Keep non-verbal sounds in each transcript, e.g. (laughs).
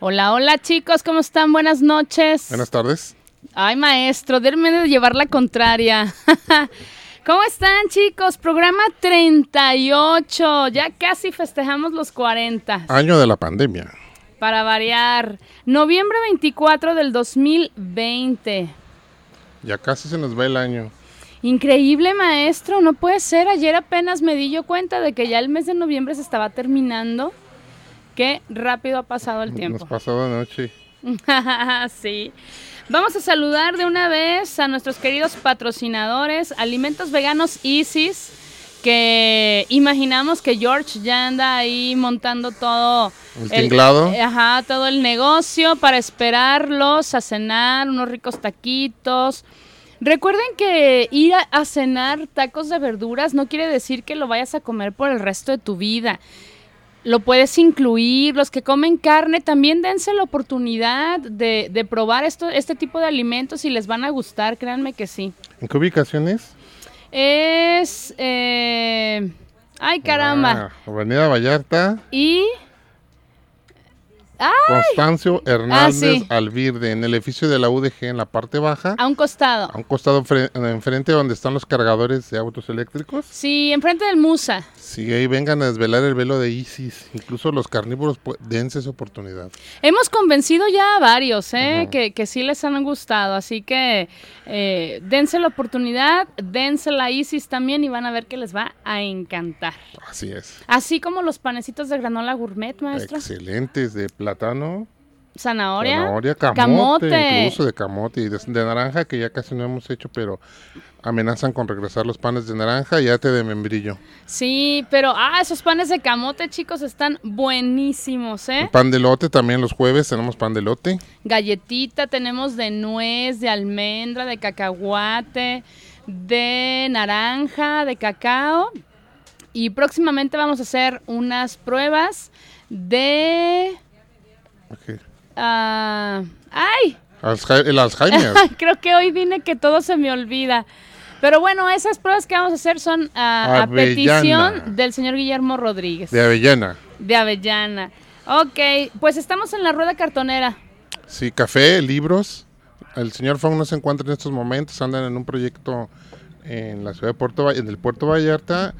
Hola, hola chicos, ¿cómo están? Buenas noches. Buenas tardes. Ay, maestro, déme de llevar la contraria. (laughs) ¿Cómo están, chicos? Programa 38. Ya casi festejamos los 40. Año de la pandemia. Para variar. Noviembre 24 del 2020. Ya casi se nos va el año. Increíble, maestro. No puede ser. Ayer apenas me di yo cuenta de que ya el mes de noviembre se estaba terminando. Qué rápido ha pasado el tiempo. Nos pasó de noche. (laughs) sí. Vamos a saludar de una vez a nuestros queridos patrocinadores, Alimentos Veganos Isis, que imaginamos que George ya anda ahí montando todo el, tinglado. ajá, todo el negocio para esperarlos a cenar, unos ricos taquitos. Recuerden que ir a, a cenar tacos de verduras no quiere decir que lo vayas a comer por el resto de tu vida lo puedes incluir. Los que comen carne también dense la oportunidad de, de probar esto, este tipo de alimentos y les van a gustar, créanme que sí. ¿En qué ubicación es? Es... Eh, ay, caramba. Ah, Avenida Vallarta. Y... ¡Ay! Constancio Hernández Ah, sí. Alvirde, en el edificio de la UDG, en la parte baja. A un costado. A un costado enfre- enfrente donde están los cargadores de autos eléctricos. Sí, enfrente del Musa. Sí, ahí vengan a desvelar el velo de Isis. Incluso los carnívoros, dense esa oportunidad. Hemos convencido ya a varios, ¿eh? Que, que sí les han gustado. Así que eh, dense la oportunidad, dense la Isis también y van a ver que les va a encantar. Así es. Así como los panecitos de granola gourmet, maestro. Excelentes, de plátano, Zanahoria. zanahoria, camote, Camote. incluso de camote y de, de naranja, que ya casi no hemos hecho, pero amenazan con regresar los panes de naranja y ate de membrillo. Sí, pero ah, esos panes de camote, chicos, están buenísimos, El ¿eh? pan de lote también los jueves tenemos pan de lote. Galletita tenemos de nuez, de almendra, de cacahuate, de naranja, de cacao. Y próximamente vamos a hacer unas pruebas de... ah, ¡Ay! El Alzheimer. (laughs) Creo que hoy vine que todo se me olvida. Pero bueno, esas pruebas que vamos a hacer son ah, a petición del señor Guillermo Rodríguez. de avellana. De Avellana. Ok, pues estamos en la rueda cartonera. Sí, café, libros. El señor Fong no se encuentra en estos momentos, andan en un proyecto en la ciudad de Puerto en el Puerto Vallarta,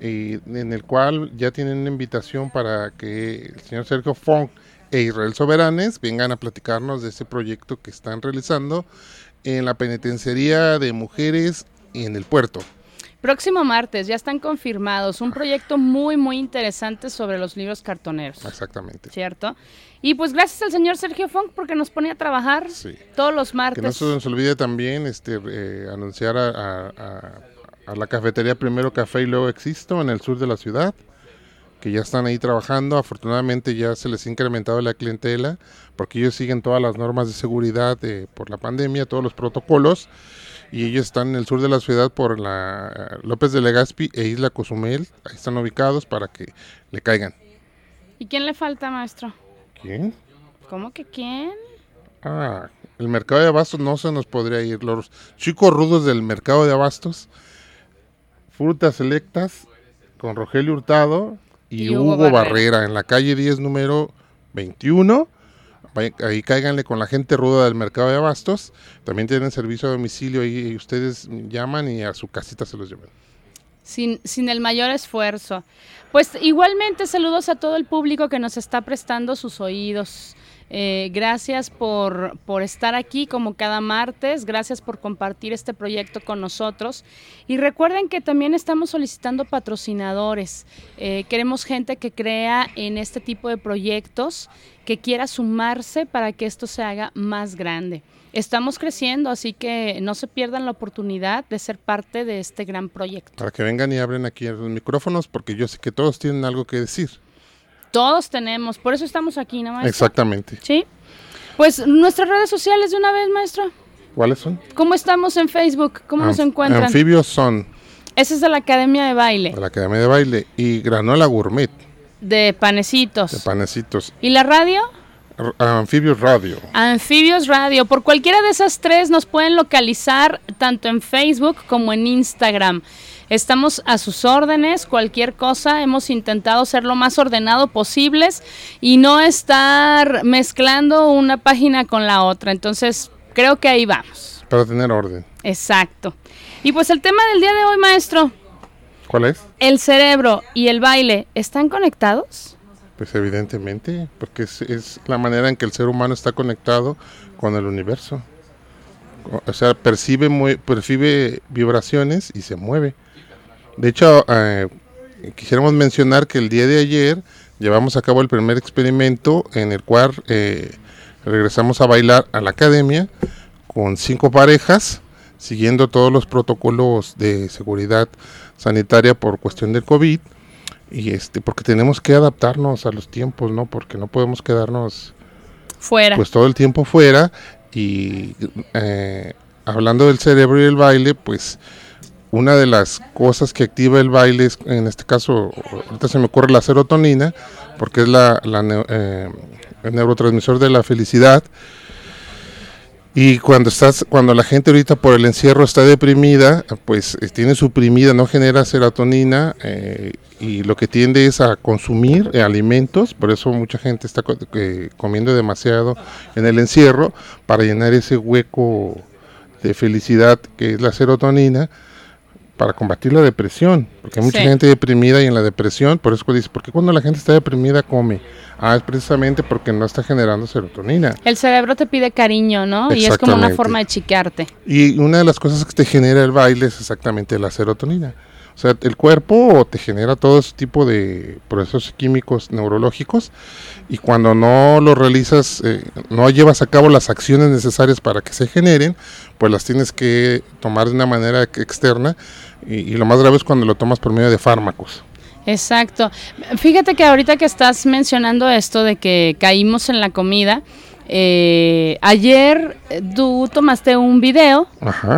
y en el cual ya tienen una invitación para que el señor Sergio Fong e Israel Soberanes vengan a platicarnos de ese proyecto que están realizando en la penitenciaría de mujeres y en el puerto. Próximo martes, ya están confirmados. Un proyecto muy, muy interesante sobre los libros cartoneros. Exactamente. ¿Cierto? Y pues gracias al señor Sergio Funk porque nos pone a trabajar Sí. todos los Que no martes. se nos olvide también este, eh, anunciar a, a- a- a la cafetería Primero Café y luego Existo en el sur de la ciudad, que ya están ahí trabajando. Afortunadamente ya se les ha incrementado la clientela, porque ellos siguen todas las normas de seguridad eh, por la pandemia, todos los protocolos, y ellos están en el sur de la ciudad por la eh, López de Legazpi e Isla Cozumel. Ahí están ubicados para que le caigan. ¿Y quién le falta, maestro? ¿Quién? ¿Cómo que quién? Ah, el mercado de abastos no se nos podría ir. Los chicos rudos del mercado de abastos, frutas selectas con Rogelio Hurtado y, Y Hugo Hugo, Barrera. Barrera. en la calle 10, número 21. Vaya- Ahí cáiganle con la gente ruda del mercado de abastos. También tienen servicio a domicilio y ustedes llaman y a su casita se los llevan. sin, sin el mayor esfuerzo. Pues igualmente saludos a todo el público que nos está prestando sus oídos. Eh, gracias por, por estar aquí como cada martes, gracias por compartir este proyecto con nosotros. Y recuerden que también estamos solicitando patrocinadores. Eh, queremos gente que crea en este tipo de proyectos, que quiera sumarse para que esto se haga más grande. Estamos creciendo, así que no se pierdan la oportunidad de ser parte de este gran proyecto. Para que vengan y abren aquí los micrófonos, porque yo sé que todos tienen algo que decir. Todos tenemos, por eso estamos aquí, ¿no? maestro? Exactamente. Sí. Pues nuestras redes sociales de una vez, maestro. ¿Cuáles son? ¿Cómo estamos en Facebook? ¿Cómo nos encuentran? Anfibios son. Ese es de la Academia de Baile. De la Academia de Baile. Y Granola Gourmet. De panecitos. De panecitos. ¿Y la radio? Anfibios Radio. Anfibios Radio. Por cualquiera de esas tres nos pueden localizar tanto en Facebook como en Instagram. Estamos a sus órdenes, cualquier cosa. Hemos intentado ser lo más ordenado posibles y no estar mezclando una página con la otra. Entonces, creo que ahí vamos. Para tener orden. Exacto. Y pues el tema del día de hoy, maestro. ¿Cuál es? El cerebro y el baile, ¿están conectados? Pues evidentemente, porque es, la manera en que el ser humano está conectado con el universo. O sea, percibe, percibe vibraciones y se mueve. De hecho, eh, quisiéramos mencionar que el día de ayer llevamos a cabo el primer experimento en el cual eh, regresamos a bailar a la academia con cinco parejas, siguiendo todos los protocolos de seguridad sanitaria por cuestión del COVID y este porque tenemos que adaptarnos a los tiempos, ¿no? Porque no podemos quedarnos fuera. Pues todo el tiempo fuera y eh, hablando del cerebro y el baile, pues una de las cosas que activa el baile es, en este caso, ahorita se me ocurre la serotonina, porque es eh, el neurotransmisor de la felicidad. Y cuando estás, cuando la gente ahorita por el encierro está deprimida, pues eh, tiene suprimida, no genera serotonina eh, y lo que tiende es a consumir alimentos, por eso mucha gente está comiendo demasiado en el encierro para llenar ese hueco de felicidad que es la serotonina para combatir la depresión, porque hay mucha gente deprimida y en la depresión, por eso dice, porque cuando la gente está deprimida come? Ah, es precisamente porque no está generando serotonina. El cerebro te pide cariño, ¿no? Y es como una forma de chiquearte. Y una de las cosas que te genera el baile es exactamente la serotonina. O sea, el cuerpo te genera todo ese tipo de procesos químicos neurológicos y cuando no lo realizas, eh, no llevas a cabo las acciones necesarias para que se generen, pues las tienes que tomar de una manera externa y, lo más grave es cuando lo tomas por medio de fármacos. Exacto. Fíjate que ahorita que estás mencionando esto de que caímos en la comida, eh, ayer eh, tú tomaste un video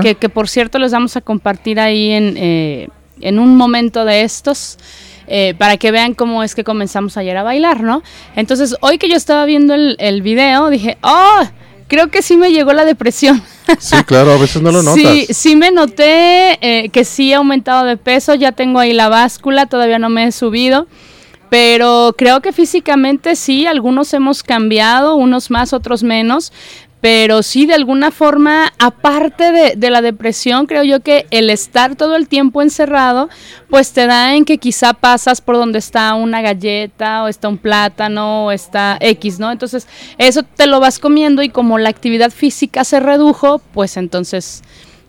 que, que, por cierto les vamos a compartir ahí en, eh, en un momento de estos. Eh, para que vean cómo es que comenzamos ayer a bailar, ¿no? Entonces, hoy que yo estaba viendo el, el video, dije, ¡oh! Creo que sí me llegó la depresión. (laughs) Sí, claro, a veces no lo notas. Sí, sí me noté eh, que sí he aumentado de peso, ya tengo ahí la báscula, todavía no me he subido, pero creo que físicamente sí, algunos hemos cambiado, unos más, otros menos, pero sí de alguna forma, aparte de, la depresión, creo yo que el estar todo el tiempo encerrado, pues te da en que quizá pasas por donde está una galleta o está un plátano o está X, ¿no? Entonces eso te lo vas comiendo y como la actividad física se redujo, pues entonces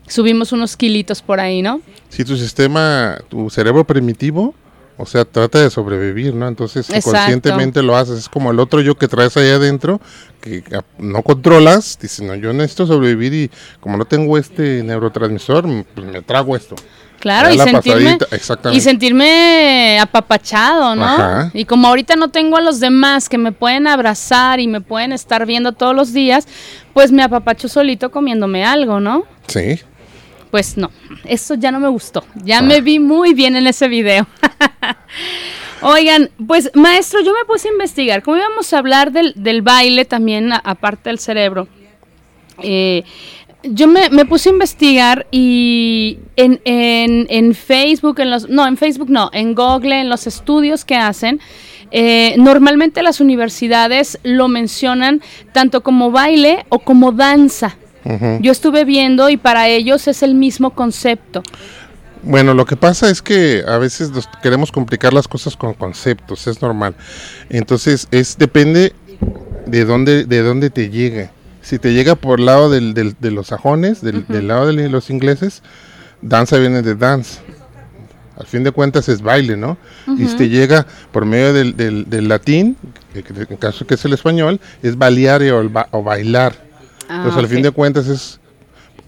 subimos unos kilitos por ahí, ¿no? Si tu sistema, tu cerebro primitivo o sea, trata de sobrevivir, ¿no? Entonces, conscientemente lo haces. Es como el otro yo que traes ahí adentro, que no controlas, dices, no, yo necesito sobrevivir y como no tengo este neurotransmisor, pues me trago esto. Claro, y sentirme, y sentirme apapachado, ¿no? Y como ahorita no tengo a los demás que me pueden abrazar y me pueden estar viendo todos los días, pues me apapacho solito comiéndome algo, ¿no? Sí pues no, eso ya no me gustó. Ya me vi muy bien en ese video. (laughs) Oigan, pues maestro, yo me puse a investigar. Como íbamos a hablar del, baile también, aparte del cerebro, eh, yo me, puse a investigar y en, en, Facebook, en los, no, en Facebook no, en Google, en los estudios que hacen, eh, normalmente las universidades lo mencionan tanto como baile o como danza. Yo estuve viendo y para ellos es el mismo concepto. Bueno, lo que pasa es que a veces queremos complicar las cosas con conceptos, es normal. Entonces, es depende de dónde de dónde te llega. Si te llega por el lado del, de los sajones, del, lado de los ingleses, danza viene de dance. Al fin de cuentas es baile, ¿no? Y si te llega por medio del, del, latín, en caso que es el español, es balear o, o bailar. Pues al fin de cuentas es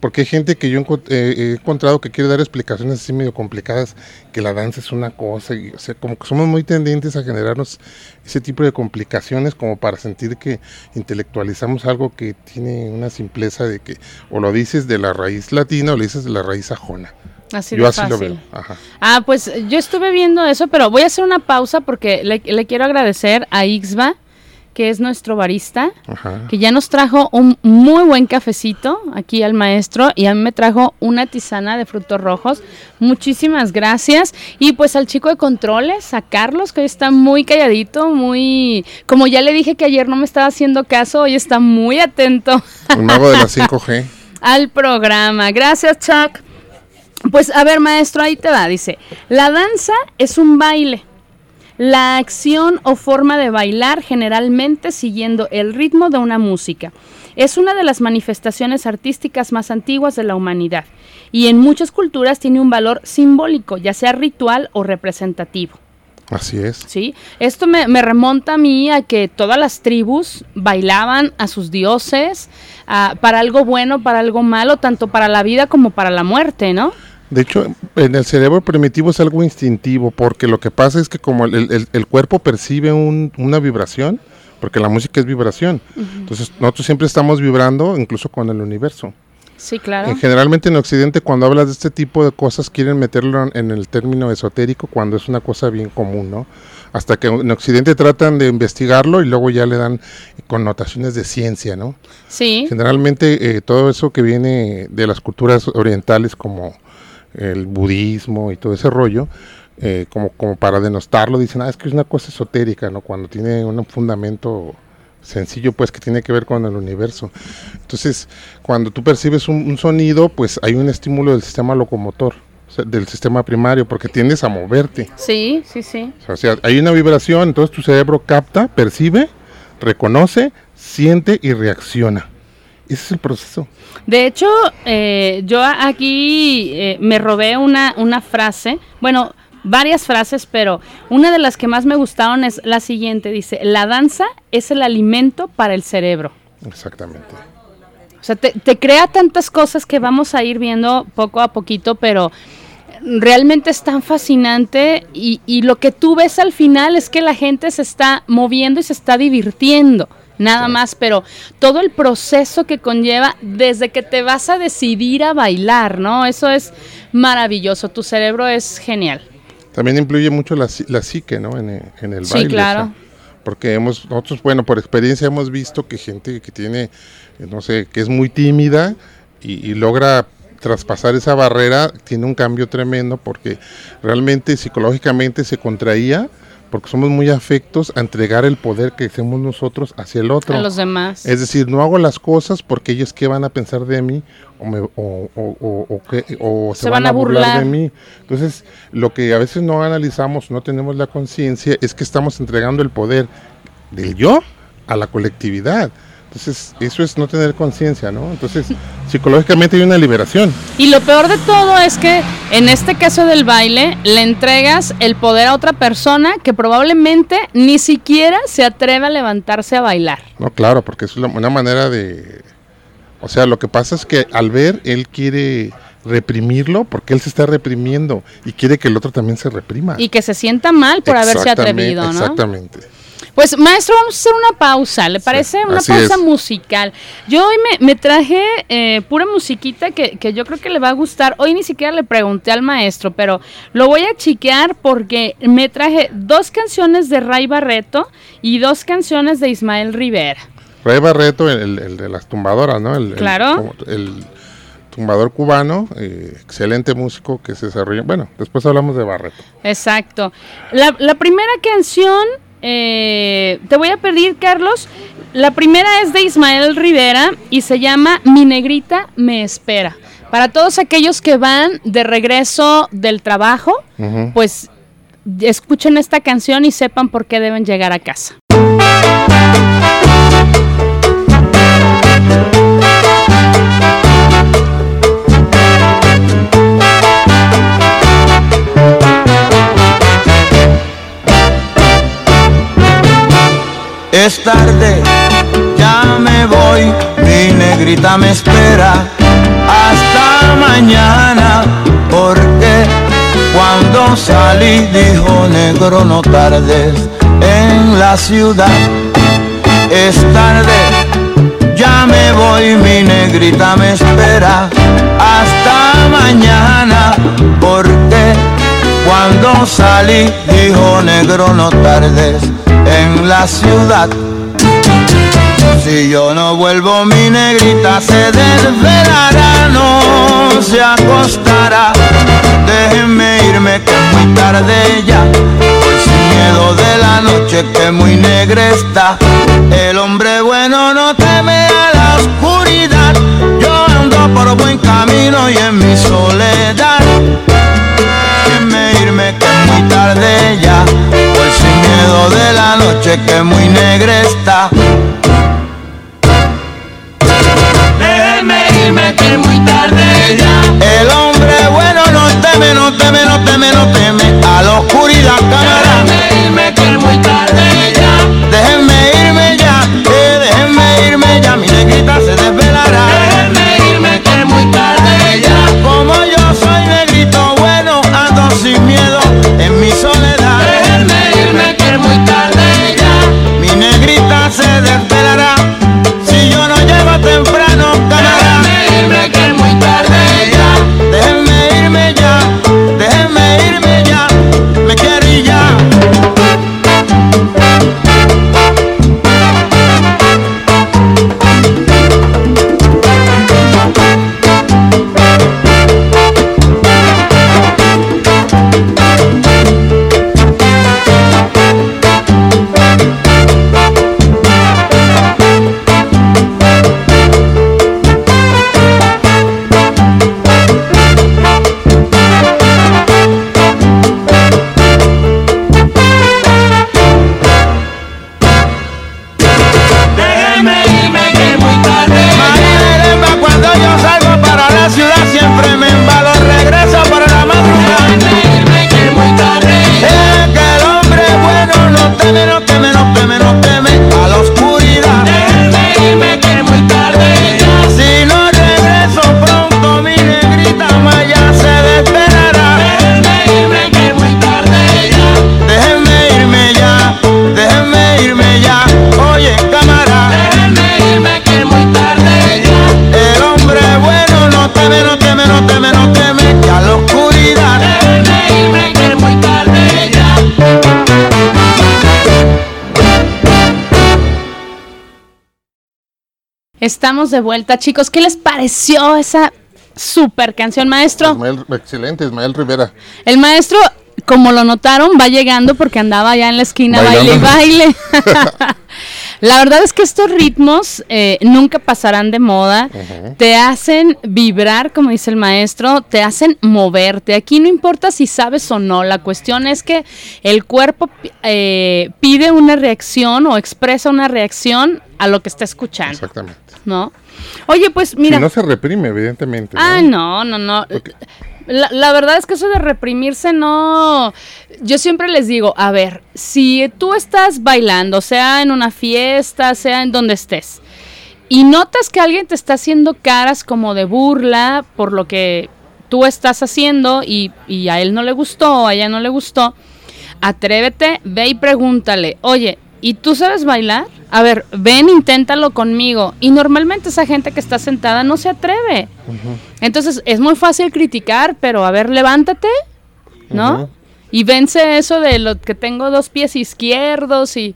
porque hay gente que yo eh, he encontrado que quiere dar explicaciones así medio complicadas, que la danza es una cosa, y, o sea, como que somos muy tendientes a generarnos ese tipo de complicaciones como para sentir que intelectualizamos algo que tiene una simpleza de que o lo dices de la raíz latina o lo dices de la raíz ajona. Así yo así lo veo. Ah, pues yo estuve viendo eso, pero voy a hacer una pausa porque le, le quiero agradecer a Ixba que es nuestro barista, que ya nos trajo un muy buen cafecito aquí al maestro y a mí me trajo una tisana de frutos rojos. Muchísimas gracias. Y pues al chico de controles, a Carlos, que hoy está muy calladito, muy... Como ya le dije que ayer no me estaba haciendo caso, hoy está muy atento. Un mago de la 5G. (laughs) al programa. Gracias, Chuck. Pues a ver, maestro, ahí te va. Dice, la danza es un baile la acción o forma de bailar generalmente siguiendo el ritmo de una música. Es una de las manifestaciones artísticas más antiguas de la humanidad y en muchas culturas tiene un valor simbólico, ya sea ritual o representativo. Así es. Sí, esto me, remonta a mí a que todas las tribus bailaban a sus dioses para algo bueno, para algo malo, tanto para la vida como para la muerte, ¿no? De hecho, en el cerebro primitivo es algo instintivo, porque lo que pasa es que como el, cuerpo percibe una vibración, porque la música es vibración, entonces nosotros siempre estamos vibrando, incluso con el universo. Sí, claro. generalmente en Occidente cuando hablas de este tipo de cosas quieren meterlo en el término esotérico cuando es una cosa bien común, ¿no? Hasta que en Occidente tratan de investigarlo y luego ya le dan connotaciones de ciencia, ¿no? Sí. Generalmente eh, todo eso que viene de las culturas orientales como el budismo y todo ese rollo, eh, como, como para denostarlo, dicen, ah, es que es una cosa esotérica, ¿no? Cuando tiene un fundamento sencillo, pues, que tiene que ver con el universo. Entonces, cuando tú percibes un, sonido, pues hay un estímulo del sistema locomotor, del sistema primario, porque tiendes a moverte. Sí, sí, sí. O sea, hay una vibración, entonces tu cerebro capta, percibe, reconoce, siente y reacciona. Ese es el proceso. De hecho, eh, yo aquí eh, me robé una, una frase, bueno, varias frases, pero una de las que más me gustaron es la siguiente, dice, la danza es el alimento para el cerebro. Exactamente. O sea, te, te crea tantas cosas que vamos a ir viendo poco a poquito, pero realmente es tan fascinante y, y, lo que tú ves al final es que la gente se está moviendo y se está divirtiendo nada más, pero todo el proceso que conlleva desde que te vas a decidir a bailar, ¿no? Eso es maravilloso, tu cerebro es genial. También influye mucho la, psique, ¿no? En, el baile. Sí, claro. porque hemos, nosotros, bueno, por experiencia hemos visto que gente que tiene, no sé, que es muy tímida y logra traspasar esa barrera, tiene un cambio tremendo porque realmente psicológicamente se contraía porque somos muy afectos a entregar el poder que hacemos nosotros hacia el otro. A los demás. Es decir, no hago las cosas porque ellos qué van a pensar de mí o, se, van, a burlar. de mí. Entonces, lo que a veces no analizamos, no tenemos la conciencia, es que estamos entregando el poder del yo a la colectividad. Entonces, eso es no tener conciencia, ¿no? Entonces, (laughs) psicológicamente hay una liberación. Y lo peor de todo es que en este caso del baile, le entregas el poder a otra persona que probablemente ni siquiera se atreve a levantarse a bailar. No, claro, porque es una manera de... O sea, lo que pasa es que al ver, él quiere reprimirlo porque él se está reprimiendo y quiere que el otro también se reprima. Y que se sienta mal por haberse atrevido, ¿no? Exactamente. Pues maestro, vamos a hacer una pausa, ¿le parece? una pausa musical. Yo hoy me, traje eh, pura musiquita que, yo creo que le va a gustar. Hoy ni siquiera le pregunté al maestro, pero lo voy a chiquear porque me traje dos canciones de Ray Barreto y dos canciones de Ismael Rivera. Ray Barreto, el, de las tumbadoras, ¿no? El, claro. El, tumbador cubano, eh, excelente músico que se desarrolla. Bueno, después hablamos de Barreto. Exacto. La, la primera canción eh, te voy a pedir, Carlos. La primera es de Ismael Rivera y se llama Mi negrita me espera. Para todos aquellos que van de regreso del trabajo, pues escuchen esta canción y sepan por qué deben llegar a casa. Es tarde, ya me voy, mi negrita me espera. Hasta mañana, porque cuando salí dijo negro no tardes en la ciudad. Es tarde, ya me voy, mi negrita me espera hasta mañana, porque cuando salí dijo negro no tardes en la ciudad. Si yo no vuelvo mi negrita se desvelará, no se acostará. Déjenme irme que es muy tarde ya, sin miedo de la noche que muy negra está. El hombre bueno no teme a la oscuridad, yo ando por buen camino y en mi soledad. Irme que es muy tarde ya, pues sin miedo de la noche que muy negra está. que muy tarde ya. El Estamos de vuelta, chicos. ¿Qué les pareció esa super canción, maestro? Ismael, excelente, Ismael Rivera. El maestro, como lo notaron, va llegando porque andaba allá en la esquina baile y Bailando. baile. (laughs) (laughs) la verdad es que estos ritmos eh, nunca pasarán de moda. Te hacen vibrar, como dice el maestro, te hacen moverte. Aquí no importa si sabes o no. La cuestión es que el cuerpo eh, pide una reacción o expresa una reacción a lo que está escuchando, Exactamente. ¿No? Oye, pues mira. Si no se reprime, evidentemente. Ah, no, no, no. La, la verdad es que eso de reprimirse no... Yo siempre les digo, a ver, si tú estás bailando, sea en una fiesta, sea en donde estés, y notas que alguien te está haciendo caras como de burla por lo que tú estás haciendo y, y a él no le gustó o a ella no le gustó, atrévete, ve y pregúntale, oye, ¿y tú sabes bailar? A ver, ven, inténtalo conmigo. Y normalmente esa gente que está sentada no se atreve. Entonces es muy fácil criticar, pero a ver, levántate, ¿no? Y vence eso de lo que tengo dos pies izquierdos y,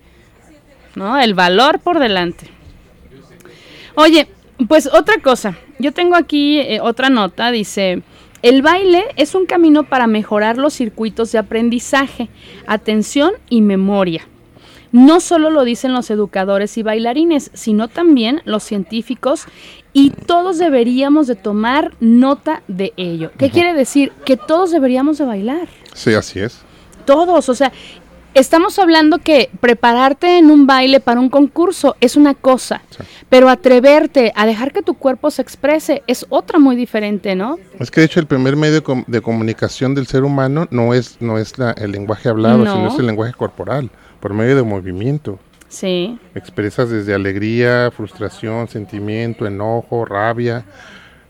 ¿no? El valor por delante. Oye, pues otra cosa. Yo tengo aquí eh, otra nota, dice, el baile es un camino para mejorar los circuitos de aprendizaje, atención y memoria. No solo lo dicen los educadores y bailarines, sino también los científicos y todos deberíamos de tomar nota de ello. ¿Qué quiere decir? Que todos deberíamos de bailar Sí, así es. todos, o sea, estamos hablando que prepararte en un baile para un concurso es una cosa, Sí. pero atreverte a dejar que tu cuerpo se exprese es otra muy diferente, ¿no? Es que de hecho el primer medio de, com- de comunicación del ser humano no es, no es la- el lenguaje hablado, No. sino es el lenguaje corporal, por medio de movimiento. Sí, Expresas desde alegría, frustración, sentimiento, enojo, rabia.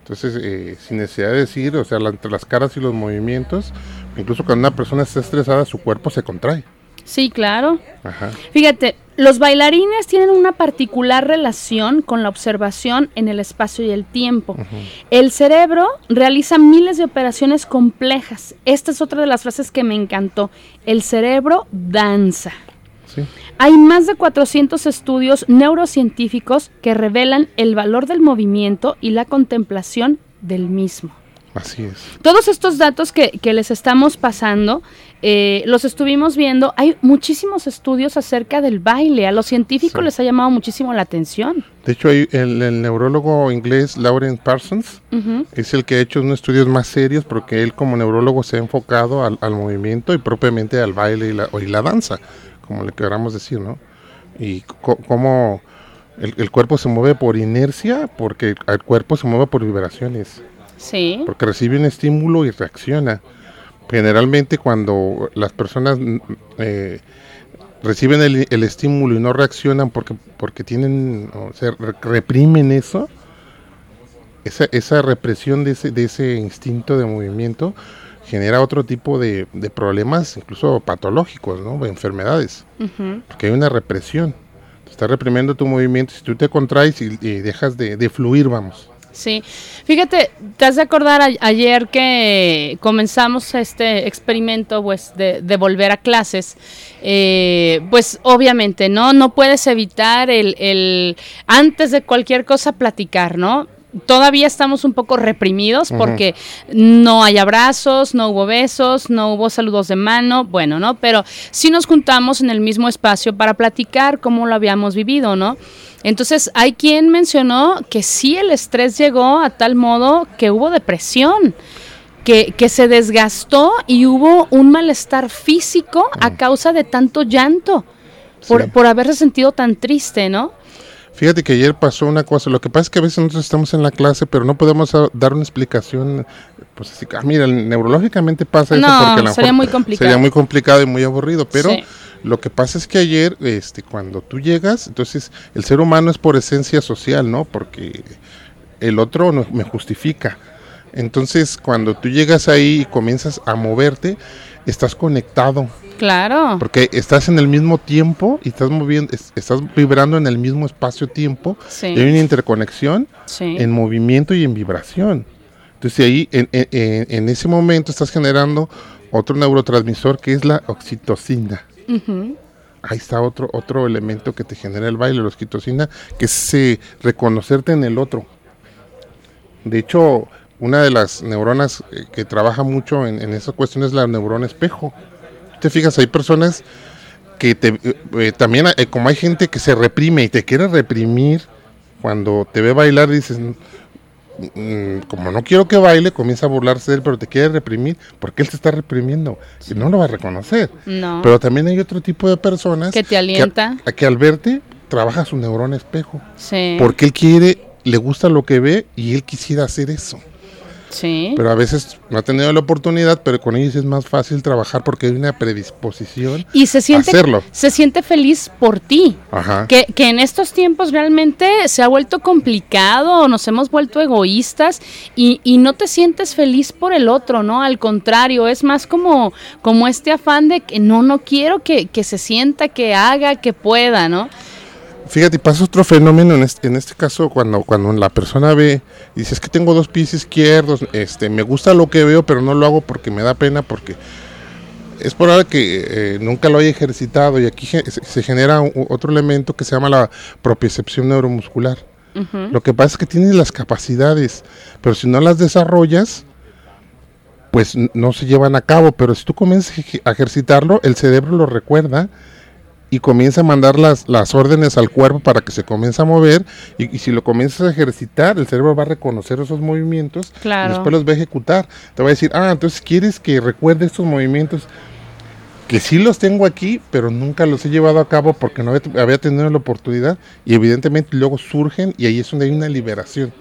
Entonces, eh, sin necesidad de decir, o sea, la- entre las caras y los movimientos, incluso cuando una persona está estresada, su cuerpo se contrae. Sí, claro. Ajá. Fíjate, los bailarines tienen una particular relación con la observación en el espacio y el tiempo. El cerebro realiza miles de operaciones complejas. Esta es otra de las frases que me encantó. El cerebro danza. Sí. Hay más de 400 estudios neurocientíficos que revelan el valor del movimiento y la contemplación del mismo. Así es. Todos estos datos que, que les estamos pasando, eh, los estuvimos viendo. Hay muchísimos estudios acerca del baile. A los científicos Sí. les ha llamado muchísimo la atención. De hecho, hay el, el neurólogo inglés Lauren Parsons es el que ha hecho unos estudios más serios porque él como neurólogo se ha enfocado al, al movimiento y propiamente al baile y la, y la danza, como le queramos decir, ¿no? Y cómo el, el cuerpo se mueve por inercia, porque el cuerpo se mueve por vibraciones, Sí. porque recibe un estímulo y reacciona. Generalmente cuando las personas mm, eh, reciben el, el estímulo y no reaccionan porque, porque tienen, o sea, re- reprimen eso, esa, esa represión de ese, de ese instinto de movimiento genera otro tipo de, de problemas, incluso patológicos, ¿no? enfermedades, porque hay una represión. Te está reprimiendo tu movimiento, si tú te contraes y, y dejas de, de fluir, vamos. Sí, fíjate, te has de acordar a- ayer que comenzamos este experimento pues de, de volver a clases, eh, pues obviamente, ¿no? No puedes evitar el, el, antes de cualquier cosa platicar, ¿no? Todavía estamos un poco reprimidos porque no hay abrazos, no hubo besos, no hubo saludos de mano, bueno, ¿no? Pero sí nos juntamos en el mismo espacio para platicar cómo lo habíamos vivido, ¿no? Entonces, hay quien mencionó que sí el estrés llegó a tal modo que hubo depresión, que, que se desgastó y hubo un malestar físico a causa de tanto llanto, por, Sí. por haberse sentido tan triste, ¿no? Fíjate que ayer pasó una cosa, lo que pasa es que a veces nosotros estamos en la clase, pero no podemos dar una explicación, pues así, ah, mira, neurológicamente pasa eso porque a lo sería mejor muy complicado. Sería muy complicado y muy aburrido, pero Sí. lo que pasa es que ayer, este, cuando tú llegas, entonces el ser humano es por esencia social, ¿no? Porque el otro no, me justifica. Entonces, cuando tú llegas ahí y comienzas a moverte, estás conectado, Claro. porque estás en el mismo tiempo y estás moviendo, es- estás vibrando en el mismo espacio-tiempo. Sí. Y hay una interconexión Sí. en movimiento y en vibración. Entonces ahí, en, en- ese momento, estás generando otro neurotransmisor que es la oxitocina. Ujú. Ahí está otro, otro elemento que te genera el baile, la oxitocina, que es eh, reconocerte en el otro. De hecho, una de las neuronas eh, que trabaja mucho en, en esa cuestión es la neurona espejo. Te fijas, hay personas que te, eh, eh, también, como hay gente que se reprime y te quiere reprimir, cuando te ve bailar dices, "Mm, como no quiero que baile, comienza a burlarse de él, pero te quiere reprimir, porque él te está reprimiendo y no lo va a reconocer. No. Pero también hay otro tipo de personas Que te alienta. que, que al verte trabaja su neurona espejo, sí. porque él quiere, le gusta lo que ve y él quisiera hacer eso. Sí. Pero a veces no ha tenido la oportunidad, pero con ellos es más fácil trabajar porque hay una predisposición y se siente, hacerlo. se siente feliz por ti. Ajá. Que, que en estos tiempos realmente se ha vuelto complicado, nos hemos vuelto egoístas y, y no te sientes feliz por el otro, ¿no? Al contrario, es más como, como este afán de que no, no quiero que, que se sienta, que haga, que pueda, ¿no? Fíjate, pasa otro fenómeno en este, en este caso cuando, cuando la persona ve y dice es que tengo dos pies izquierdos, este, me gusta lo que veo, pero no lo hago porque me da pena, porque es probable que eh, nunca lo haya ejercitado y aquí ge- se, genera otro elemento que se llama la propiocepción neuromuscular. Lo que pasa es que tienes las capacidades, pero si no las desarrollas, pues no se llevan a cabo. Pero si tú comienzas a ejercitarlo, el cerebro lo recuerda y comienza a mandar las, las órdenes al cuerpo para que se comience a mover. Y, y si lo comienzas a ejercitar, el cerebro va a reconocer esos movimientos Claro. y después los va a ejecutar. Te va a decir, ah, entonces quieres que recuerde estos movimientos que sí los tengo aquí, pero nunca los he llevado a cabo porque no había, tenido la oportunidad y evidentemente luego surgen y ahí es donde hay una liberación.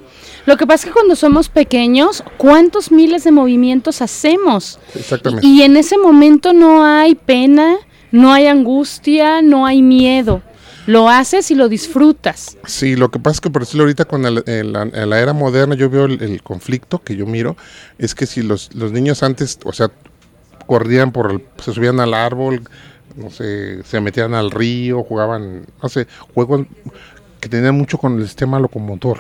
Lo que pasa es que cuando somos pequeños, ¿cuántos miles de movimientos hacemos? Exactamente. Y en ese momento no hay pena, no hay angustia, no hay miedo. lo haces y lo disfrutas. Sí, lo que pasa es que por decirlo ahorita con el- el- la, era moderna yo veo el, el conflicto que yo miro, es que si los, los niños antes, o sea, corrían por, el- se subían al árbol, no sé, se metían al río, jugaban, no sé, juegos que tenían mucho con el sistema locomotor.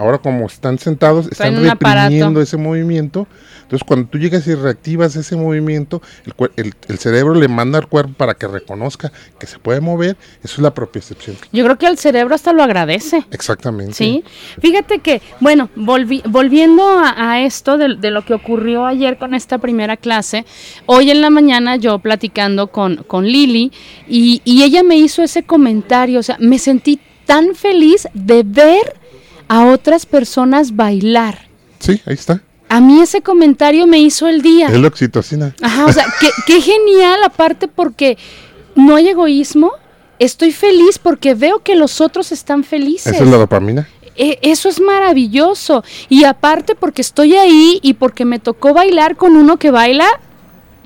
Ahora como están sentados, están aparato. reprimiendo ese movimiento. Entonces cuando tú llegas y reactivas ese movimiento, el, el- el cerebro le manda al cuerpo para que reconozca que se puede mover. Eso es la propiocepción. Yo creo que el cerebro hasta lo agradece. Exactamente. Sí, fíjate que, bueno, volvi- volviendo a, a esto de, de lo que ocurrió ayer con esta primera clase, hoy en la mañana yo platicando con, con Lili y, y ella me hizo ese comentario, o sea, me sentí tan feliz de ver a otras personas bailar. Sí, ahí está. A mí ese comentario me hizo el día. Es la oxitocina. Ajá, o sea, qué, qué genial aparte porque no hay egoísmo. Estoy feliz porque veo que los otros están felices. Esa es la dopamina. E- Eso es maravilloso. Y aparte porque estoy ahí y porque me tocó bailar con uno que baila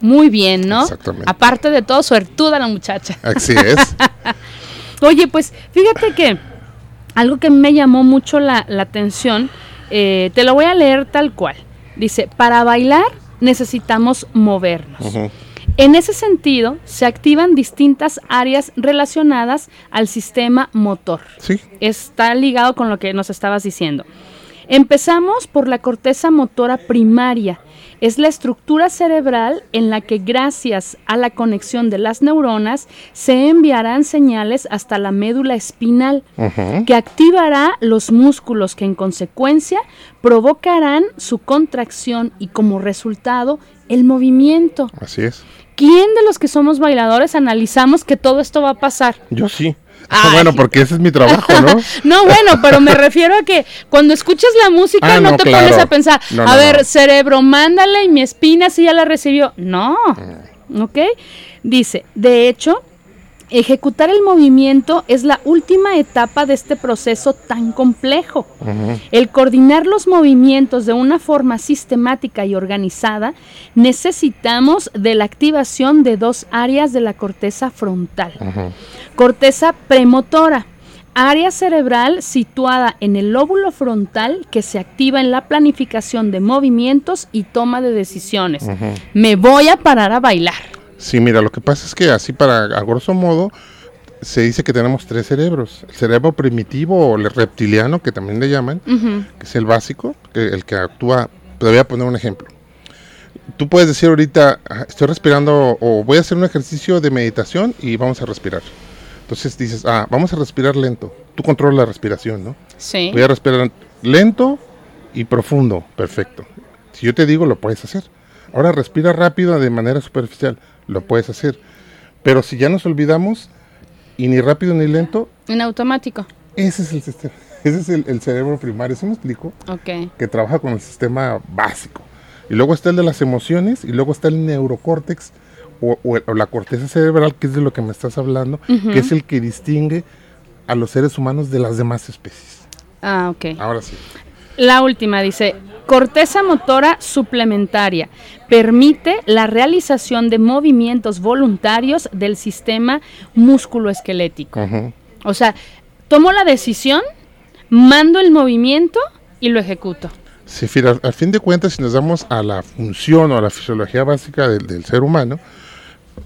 muy bien, ¿no? Exactamente. Aparte de todo, suertuda la muchacha. Así es. (laughs) Oye, pues fíjate que algo que me llamó mucho la, la atención, eh, te lo voy a leer tal cual. Dice, para bailar necesitamos movernos. En ese sentido, se activan distintas áreas relacionadas al sistema motor Sí, está ligado con lo que nos estabas diciendo. Empezamos por la corteza motora primaria. Es la estructura cerebral en la que gracias a la conexión de las neuronas se enviarán señales hasta la médula espinal, que activará los músculos que en consecuencia provocarán su contracción y como resultado el movimiento. así es. ¿Quién de los que somos bailadores analizamos que todo esto va a pasar? Yo sí. Ay. Bueno, porque ese es mi trabajo, ¿no? (laughs) No, bueno, pero me refiero a que cuando escuchas la música Ah, no, no, te claro. pones a pensar, No, a ver, cerebro, mándale y mi espina si ya la recibió. No, Mm. ¿ok? Dice, de hecho, ejecutar el movimiento es la última etapa de este proceso tan complejo. El coordinar los movimientos de una forma sistemática y organizada, necesitamos de la activación de dos áreas de la corteza frontal. Ujú. Corteza premotora, área cerebral situada en el lóbulo frontal que se activa en la planificación de movimientos y toma de decisiones. Me voy a parar a bailar. Sí, mira, lo que pasa es que así para, a grosso modo, se dice que tenemos tres cerebros. El cerebro primitivo o el reptiliano, que también le llaman, que es el básico, que, el que actúa. Te voy a poner un ejemplo. Tú puedes decir ahorita, "Ah, estoy respirando o voy a hacer un ejercicio de meditación y vamos a respirar. Entonces dices, ah, vamos a respirar lento. Tú controlas la respiración, ¿no? Sí. Voy a respirar lento y profundo. Perfecto. Si yo te digo, lo puedes hacer. Ahora respira rápido de manera superficial. Lo puedes hacer. Pero si ya nos olvidamos, y ni rápido ni lento, En automático. ese es el sistema. (laughs) Ese es el, el cerebro primario. ¿Sí me explico? Ok. Que trabaja con el sistema básico. Y luego está el de las emociones, y luego está el neurocórtex, o, o la corteza cerebral, que es de lo que me estás hablando, que es el que distingue a los seres humanos de las demás especies. Ah, ok. Ahora sí. La última dice, corteza motora suplementaria. Permite la realización de movimientos voluntarios del sistema músculoesquelético. Ujú. O sea, tomo la decisión, mando el movimiento y lo ejecuto. Sí, al fin de cuentas, si nos damos a la función o a la fisiología básica del, del ser humano,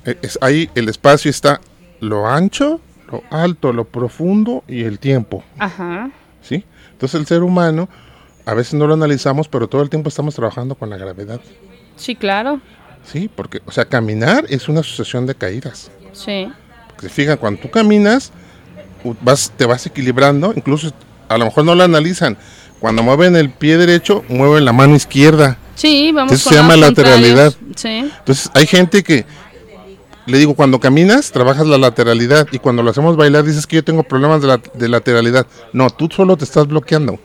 es, ahí el espacio está lo ancho, lo alto, lo profundo y el tiempo, Ajá. ¿sí? Entonces el ser humano, a veces no lo analizamos, pero todo el tiempo estamos trabajando con la gravedad, Sí, claro. ¿sí? Porque, o sea, caminar es una sucesión de caídas. Sí. Porque se fijan, cuando tú caminas, vas, te vas equilibrando, incluso a lo mejor no lo analizan. Cuando mueven el pie derecho, mueven la mano izquierda. Sí, vamos Eso se llama lateralidad. Sí. Entonces, hay gente que, le digo, cuando caminas, trabajas la lateralidad. Y cuando lo hacemos bailar, dices que yo tengo problemas de, la- de lateralidad. No, tú solo te estás bloqueando.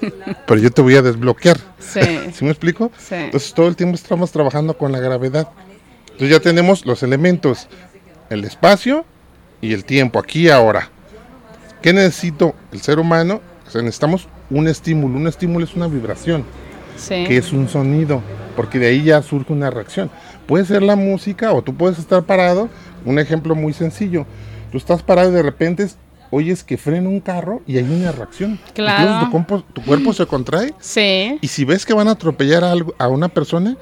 (laughs) Pero yo te voy a desbloquear. Sí. (laughs) ¿Sí me explico? Sí. Entonces, todo el tiempo estamos trabajando con la gravedad. Entonces, ya tenemos los elementos: el espacio y el tiempo, aquí y ahora. ¿Qué necesito el ser humano? O sea, necesitamos un estímulo. Un estímulo es una vibración Sí. que es un sonido, porque de ahí ya surge una reacción. Puede ser la música o tú puedes estar parado. Un ejemplo muy sencillo. Tú estás parado y de repente oyes que frena un carro y hay una reacción. Claro. Tu, compo- tu cuerpo se contrae (clears throat) Sí. y si ves que van a atropellar a, algo- a una persona,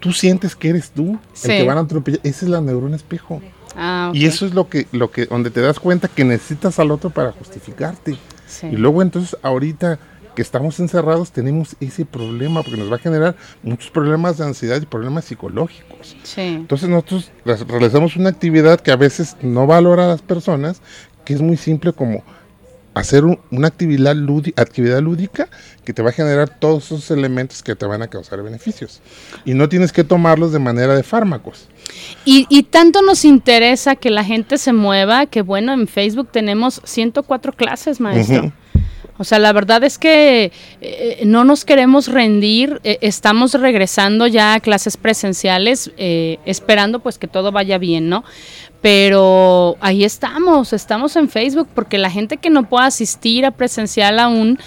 tú sientes que eres tú Sí. el que van a atropellar. Esa es la neurona espejo. Ah, Y eso es lo que, lo que, donde te das cuenta que necesitas al otro para justificarte. Sí. Y luego entonces ahorita que estamos encerrados tenemos ese problema porque nos va a generar muchos problemas de ansiedad y problemas psicológicos. Sí. Entonces nosotros re- realizamos una actividad que a veces no valora a las personas, que es muy simple como hacer un- una actividad, lúdi- actividad lúdica que te va a generar todos esos elementos que te van a causar beneficios. Y no tienes que tomarlos de manera de fármacos. Y, y tanto nos interesa que la gente se mueva, que bueno, en Facebook tenemos 104 clases, maestro. O sea, la verdad es que eh, no nos queremos rendir, eh, estamos regresando ya a clases presenciales, eh, esperando pues que todo vaya bien, ¿no? Pero ahí estamos, estamos en Facebook, porque la gente que no pueda asistir a presencial aún,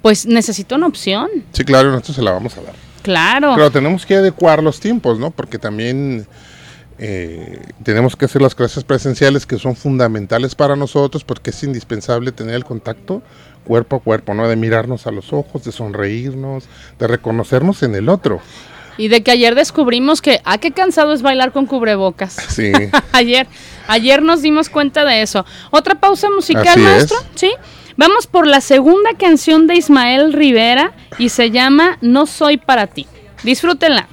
pues necesita una opción, Sí, claro, nosotros se la vamos a dar. claro. Pero tenemos que adecuar los tiempos, ¿no? Porque también eh, tenemos que hacer las clases presenciales que son fundamentales para nosotros porque es indispensable tener el contacto cuerpo a cuerpo, ¿no? De mirarnos a los ojos, de sonreírnos, de reconocernos en el otro. Y de que ayer descubrimos que, ah, qué cansado es bailar con cubrebocas. Sí. (laughs) ayer, ayer nos dimos cuenta de eso. Otra pausa musical, Así maestro. es. Sí. Vamos por la segunda canción de Ismael Rivera y se llama No soy para ti. Disfrútenla.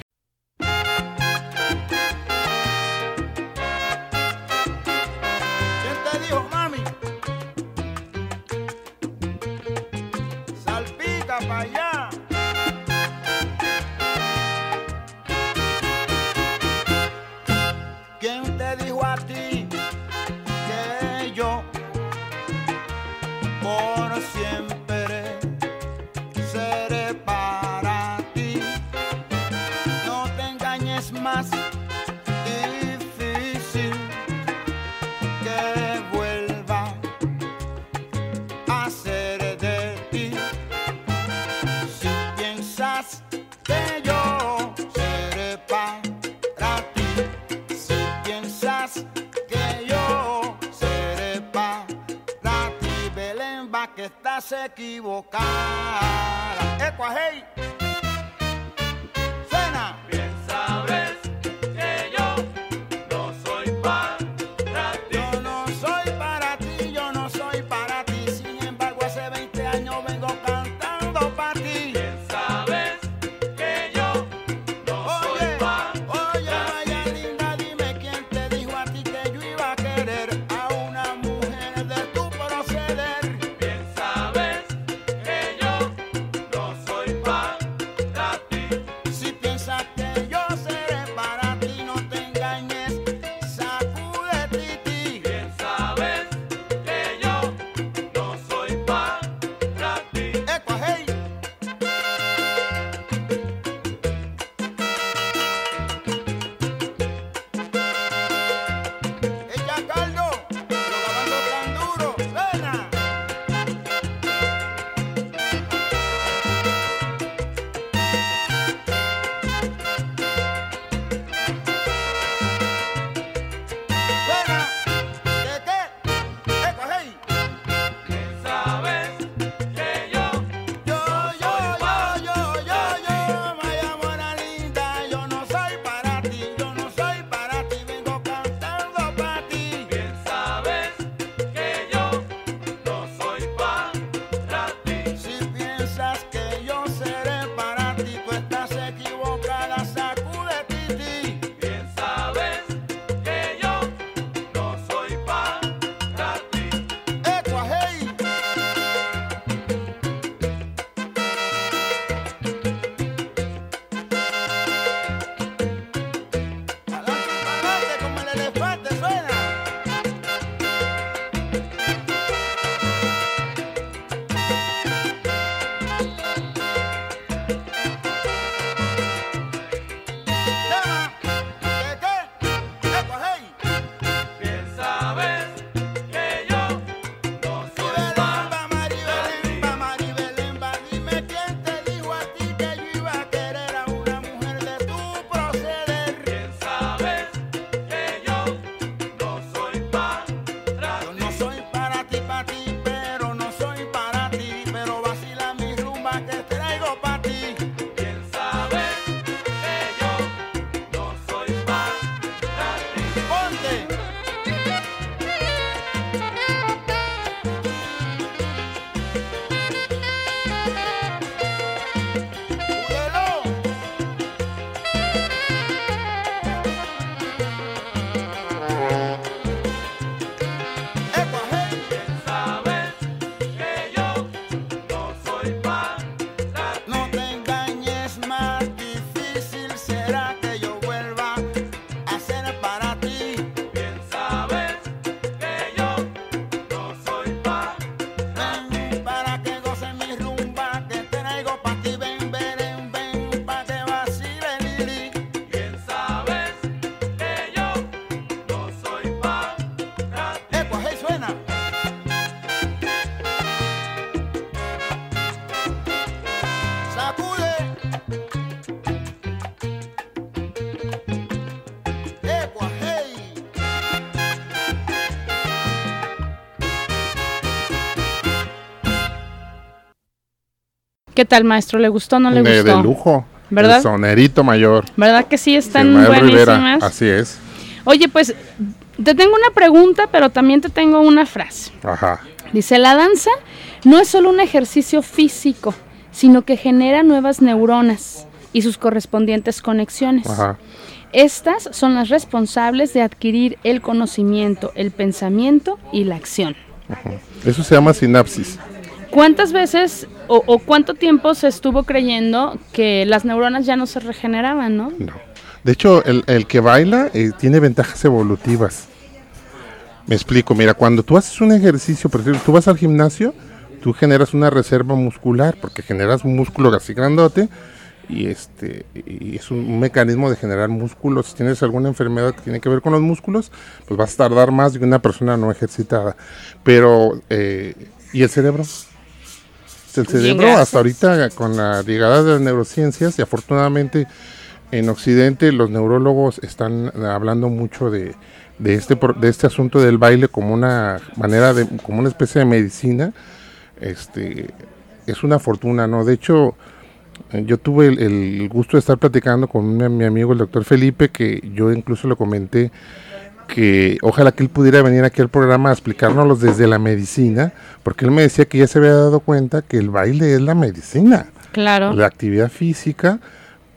¿Qué tal, maestro? ¿Le gustó o no le de, gustó? de lujo. ¿Verdad? El sonerito mayor. ¿Verdad que sí están Ismael Rivera, buenísimas? Así es. Oye, pues te tengo una pregunta, pero también te tengo una frase. Ajá. Dice, la danza no es solo un ejercicio físico, sino que genera nuevas neuronas y sus correspondientes conexiones. Ajá. Estas son las responsables de adquirir el conocimiento, el pensamiento y la acción. Eso se llama sinapsis. ¿Cuántas veces o, cuánto tiempo se estuvo creyendo que las neuronas ya no se regeneraban, no? No. De hecho, el, que baila eh, tiene ventajas evolutivas. Me explico, mira, cuando tú haces un ejercicio, por ejemplo, tú vas al gimnasio, tú generas una reserva muscular, porque generas un músculo así grandote, y este y es un, un mecanismo de generar músculos. Si tienes alguna enfermedad que tiene que ver con los músculos, pues vas a tardar más que una persona no ejercitada. Pero, eh, ¿y el cerebro? El Bien, cerebro, hasta ahorita, con la llegada de las neurociencias, y afortunadamente en Occidente los neurólogos están hablando mucho de, de este de este asunto del baile como una manera de como una especie de medicina este es una fortuna no de hecho eh, yo tuve el, el gusto de estar platicando con mi, mi amigo el doctor Felipe que yo incluso le comenté que ojalá que él pudiera venir aquí al programa a explicárnoslos desde la medicina porque él me decía que ya se había dado cuenta que el baile es la medicina Claro. la actividad física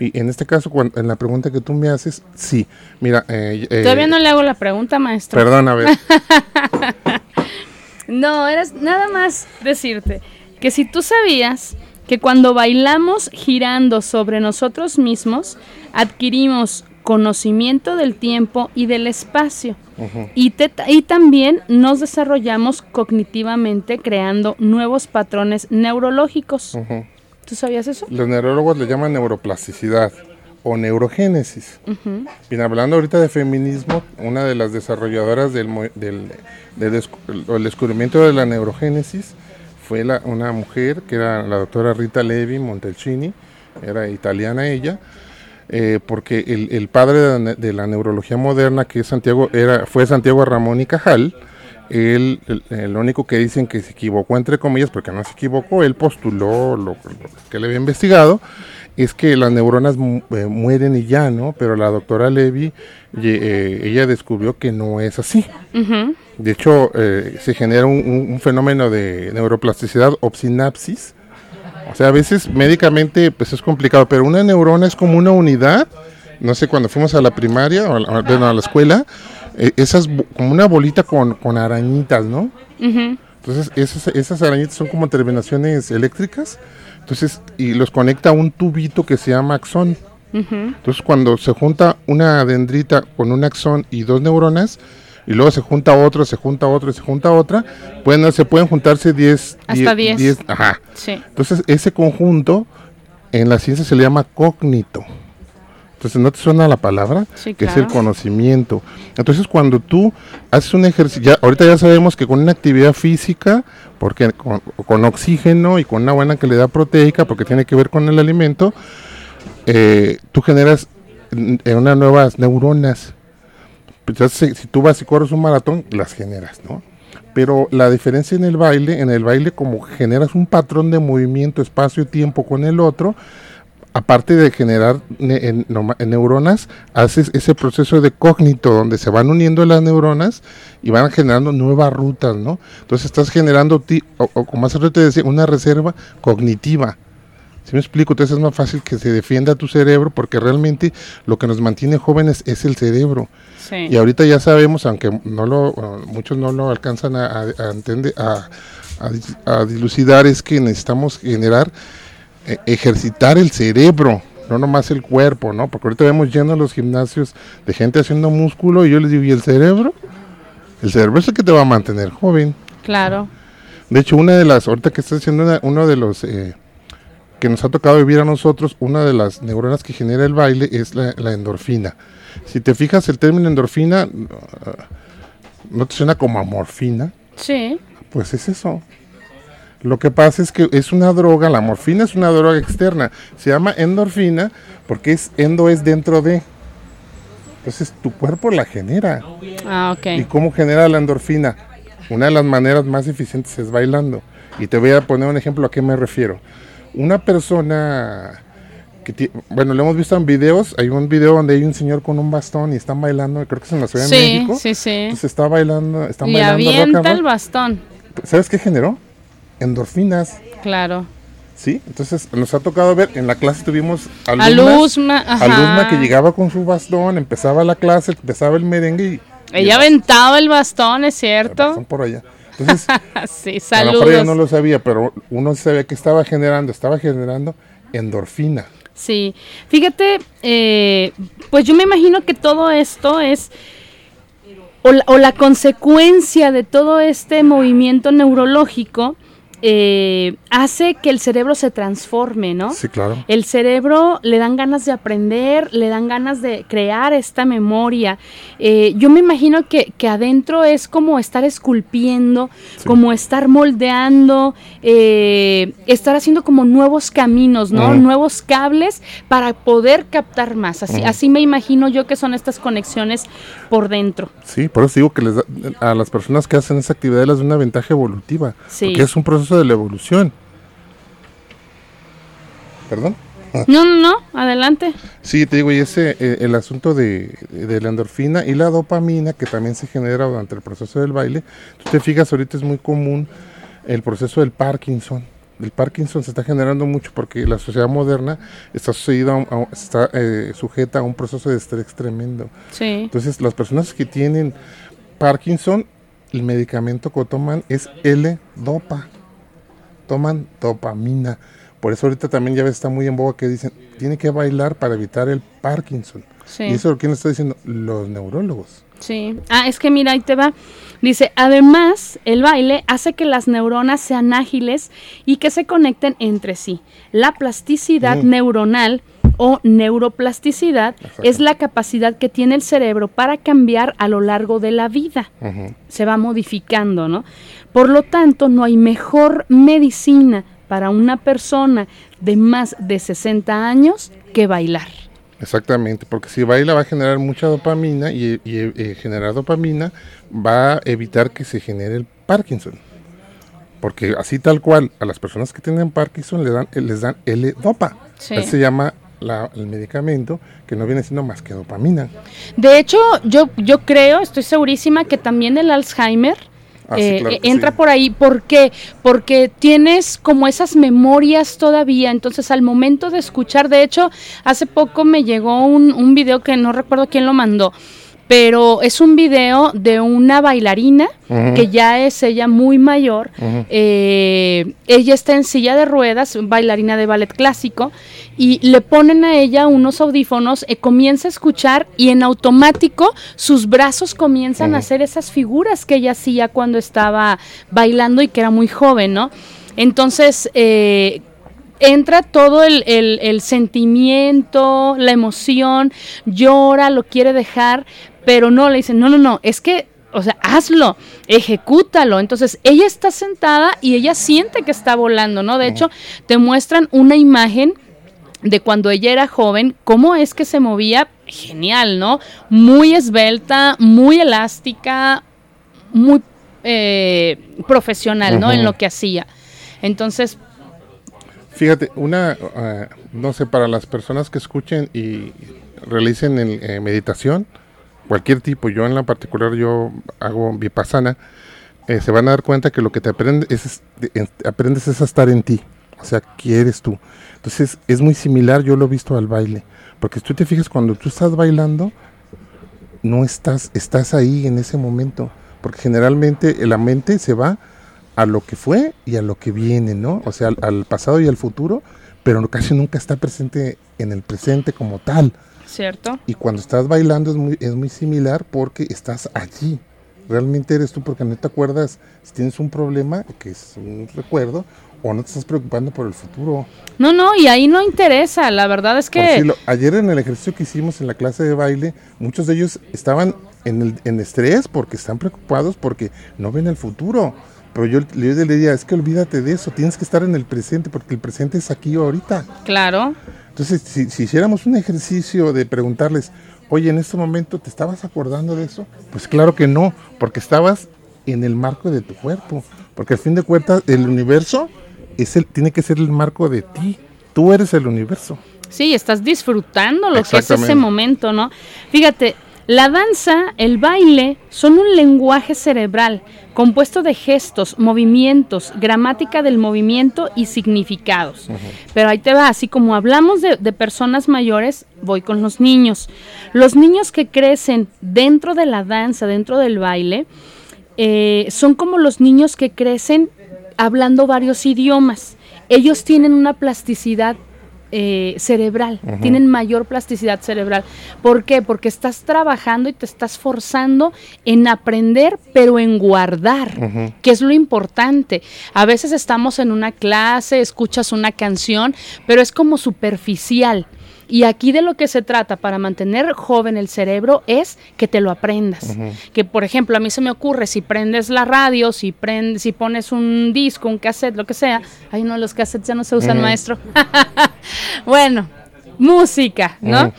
y en este caso cuan- en la pregunta que tú me haces sí mira eh, eh, Todavía no le hago la pregunta, maestro. perdón a ver (laughs) No, eras nada más decirte que si tú sabías que cuando bailamos girando sobre nosotros mismos, adquirimos conocimiento del tiempo y del espacio. y, te- y también nos desarrollamos cognitivamente creando nuevos patrones neurológicos. ¿Tú sabías eso? los neurólogos le llaman neuroplasticidad o neurogénesis. Bien, hablando ahorita de feminismo, una de las desarrolladoras del, del, del descu- el descubrimiento de la neurogénesis fue la- una mujer que era la doctora Rita Levi Montalcini, era italiana ella, eh, porque el, el padre de la, de la neurología moderna, que es Santiago, era, fue Santiago Ramón y Cajal, él, el, el único que dicen que se equivocó, entre comillas, porque no se equivocó, él postuló lo, lo que le había investigado, es que las neuronas mu- eh, mueren y ya, ¿no? Pero la doctora Levy, eh, ella descubrió que no es así. Ujú. De hecho, eh, se genera un, un- un fenómeno de neuroplasticidad o sinapsis. O sea, a veces médicamente pues es complicado, pero una neurona es como una unidad. No sé, cuando fuimos a la primaria o a la, bueno, a la escuela, eh, esas como una bolita con, con arañitas, ¿no? Entonces, esas, esas arañitas son como terminaciones eléctricas. Entonces, y los conecta a un tubito que se llama axón. Entonces, cuando se junta una dendrita con un axón y dos neuronas, y luego se junta otro, se junta otro y se junta otra, pueden, se pueden juntarse 10. Hasta 10. Ajá. Sí. Entonces, ese conjunto en la ciencia se le llama cógnito. Entonces, ¿no te suena la palabra? Sí, que es el conocimiento. Entonces, cuando tú haces un ejercicio, ya, ahorita ya sabemos que con una actividad física, porque con, con oxígeno y con una buena calidad proteica, porque tiene que ver con el alimento, eh, tú generas eh, unas nuevas neuronas. Entonces, si, si tú vas y corres un maratón, las generas, ¿no? Pero la diferencia en el baile, en el baile como generas un patrón de movimiento, espacio y tiempo con el otro, aparte de generar neuronas, haces ese proceso de cógnito donde se van uniendo las neuronas y van generando nuevas rutas, ¿no? Entonces estás generando, ti- o, o como hace rato te decía, una reserva cognitiva. Si me explico? Entonces es más fácil que se defienda tu cerebro porque realmente lo que nos mantiene jóvenes es el cerebro. Sí. Y ahorita ya sabemos, aunque no lo, muchos no lo alcanzan a, a- a entender, a dilucidar, es que necesitamos generar, eh, ejercitar el cerebro, no nomás el cuerpo, ¿no? Porque ahorita vemos llenos los gimnasios de gente haciendo músculo y yo les digo, ¿y el cerebro? El cerebro es el que te va a mantener joven. Claro. De hecho, una de las, ahorita que está haciendo una- uno de los eh, que nos ha tocado vivir a nosotros, una de las neuronas que genera el baile es la, la endorfina. Si te fijas, el término endorfina uh, no te suena como a morfina, Sí. pues es eso. Lo que pasa es que es una droga, la morfina es una droga externa. Se llama endorfina porque es endo es dentro de. Entonces tu cuerpo la genera. Ah, ¿Y ok. cómo genera la endorfina? Una de las maneras más eficientes es bailando. Y te voy a poner un ejemplo a qué me refiero. Una persona que bueno, lo hemos visto en videos, hay un video donde hay un señor con un bastón y están bailando, creo que es en la Ciudad de México. sí, sí. Entonces está bailando, están Y bailando avienta el bastón, ¿Sabes qué generó? Endorfinas, claro. ¿sí? Entonces nos ha tocado ver, en la clase tuvimos A alumnas, Luzma, ajá. alumna que llegaba con su bastón, empezaba la clase, empezaba el merengue y... y Ella el aventaba el bastón, es bastón cierto. por allá. Entonces, (laughs) sí, a lo mejor saludos. no lo sabía, pero uno sabía que estaba generando, estaba generando endorfina. Sí, fíjate, eh, pues yo me imagino que todo esto es, o la, o la consecuencia de todo este movimiento neurológico, eh, hace que el cerebro se transforme, ¿no? Sí, claro. El cerebro le dan ganas de aprender, le dan ganas de crear esta memoria. Eh, yo me imagino que, que adentro es como estar esculpiendo, Sí. como estar moldeando, eh, estar haciendo como nuevos caminos, ¿no? Nuevos cables para poder captar más. Así, así me imagino yo que son estas conexiones por dentro. Sí, por eso digo que les da- a las personas que hacen esa actividad les da una ventaja evolutiva. Sí. Porque es un proceso de la evolución. ¿Perdón? No, no, no, adelante. Sí, te digo, y ese, eh, el asunto de, de la endorfina y la dopamina que también se genera durante el proceso del baile. Tú te fijas, ahorita es muy común el proceso del Parkinson. El Parkinson se está generando mucho porque la sociedad moderna está, sucedida está eh, sujeta a un proceso de estrés tremendo. Sí. Entonces, las personas que tienen Parkinson, el medicamento que toman es L-Dopa. Toman dopamina. Por eso ahorita también ya ves, está muy en boga que dicen, tiene que bailar para evitar el Parkinson. Sí. Y eso quién lo está diciendo, los neurólogos. Sí. Ah, es que mira, ahí te va. Dice, además, el baile hace que las neuronas sean ágiles y que se conecten entre sí. La plasticidad Mm. neuronal o neuroplasticidad es la capacidad que tiene el cerebro para cambiar a lo largo de la vida. Se va modificando, ¿no? Por lo tanto, no hay mejor medicina para una persona de más de 60 años que bailar. Exactamente, porque si baila va a generar mucha dopamina y, y, eh, generar dopamina va a evitar que se genere el Parkinson. Porque así tal cual, a las personas que tienen Parkinson le dan, eh, les dan L-Dopa. Sí. Se llama la- el medicamento que no viene siendo más que dopamina. De hecho, yo, yo creo, estoy segurísima que también el Alzheimer Ah, sí, eh, claro eh, entra sí. por ahí. ¿Por qué? Porque tienes como esas memorias todavía. Entonces, al momento de escuchar, de hecho, hace poco me llegó un, un video que no recuerdo quién lo mandó. Pero es un video de una bailarina que ya es ella muy mayor. Eh, ella está en silla de ruedas, bailarina de ballet clásico, y le ponen a ella unos audífonos, eh, comienza a escuchar y en automático sus brazos comienzan a hacer esas figuras que ella hacía cuando estaba bailando y que era muy joven, ¿no? Entonces, eh, entra todo el, el- el sentimiento, la emoción, llora, lo quiere dejar, pero no, le dicen, no, no, no, es que, o sea, hazlo, ejecútalo. Entonces, ella está sentada y ella siente que está volando, ¿no? De hecho, te muestran una imagen de cuando ella era joven, cómo es que se movía, genial, ¿no? Muy esbelta, muy elástica, muy eh, profesional, ¿no? En lo que hacía. Entonces, Fíjate, una, eh, no sé, para las personas que escuchen y realicen el, eh, meditación, cualquier tipo, yo en la particular, yo hago vipassana, eh, se van a dar cuenta que lo que te aprendes es, en- aprendes es a estar en ti, o sea, quieres tú. Entonces, es muy similar, yo lo he visto al baile, porque si tú te fijas, cuando tú estás bailando, no estás, estás ahí en ese momento, porque generalmente la mente se va a lo que fue y a lo que viene, ¿no? O sea, al pasado y al futuro, pero casi nunca está presente en el presente como tal. ¿Cierto? Y cuando estás bailando es muy, es muy similar porque estás allí. Realmente eres tú porque no te acuerdas si tienes un problema, que es un recuerdo, o no te estás preocupando por el futuro. No, no, y ahí no interesa, la verdad es que... decirlo, ayer en el ejercicio que hicimos en la clase de baile, muchos de ellos estaban en, el, en estrés porque están preocupados porque no ven el futuro. Pero yo, yo le diría, es que olvídate de eso, tienes que estar en el presente porque el presente es aquí ahorita. Claro, Entonces, si, si hiciéramos un ejercicio de preguntarles, oye, en este momento te estabas acordando de eso, pues claro que no, porque estabas en el marco de tu cuerpo. Porque al fin de cuentas, el universo es el, tiene que ser el marco de ti. Tú eres el universo. Sí, estás disfrutando lo que es ese momento, ¿no? Fíjate, la danza, el baile, son un lenguaje cerebral compuesto de gestos, movimientos, gramática del movimiento y significados. Pero ahí te va, así como hablamos de, de personas mayores, voy con los niños. Los niños que crecen dentro de la danza, dentro del baile, eh, son como los niños que crecen hablando varios idiomas. Ellos tienen una plasticidad eh, cerebral, tienen mayor plasticidad cerebral. ¿Por qué? Porque estás trabajando y te estás forzando en aprender, pero en guardar, que es lo importante. A veces estamos en una clase, escuchas una canción, pero es como superficial. Y aquí de lo que se trata para mantener joven el cerebro es que te lo aprendas. Que por ejemplo, a mí se me ocurre si prendes la radio, si prendes, si pones un disco, un cassette, lo que sea. Ay, no, los cassettes ya no se usan, maestro. (laughs) bueno, música, ¿no?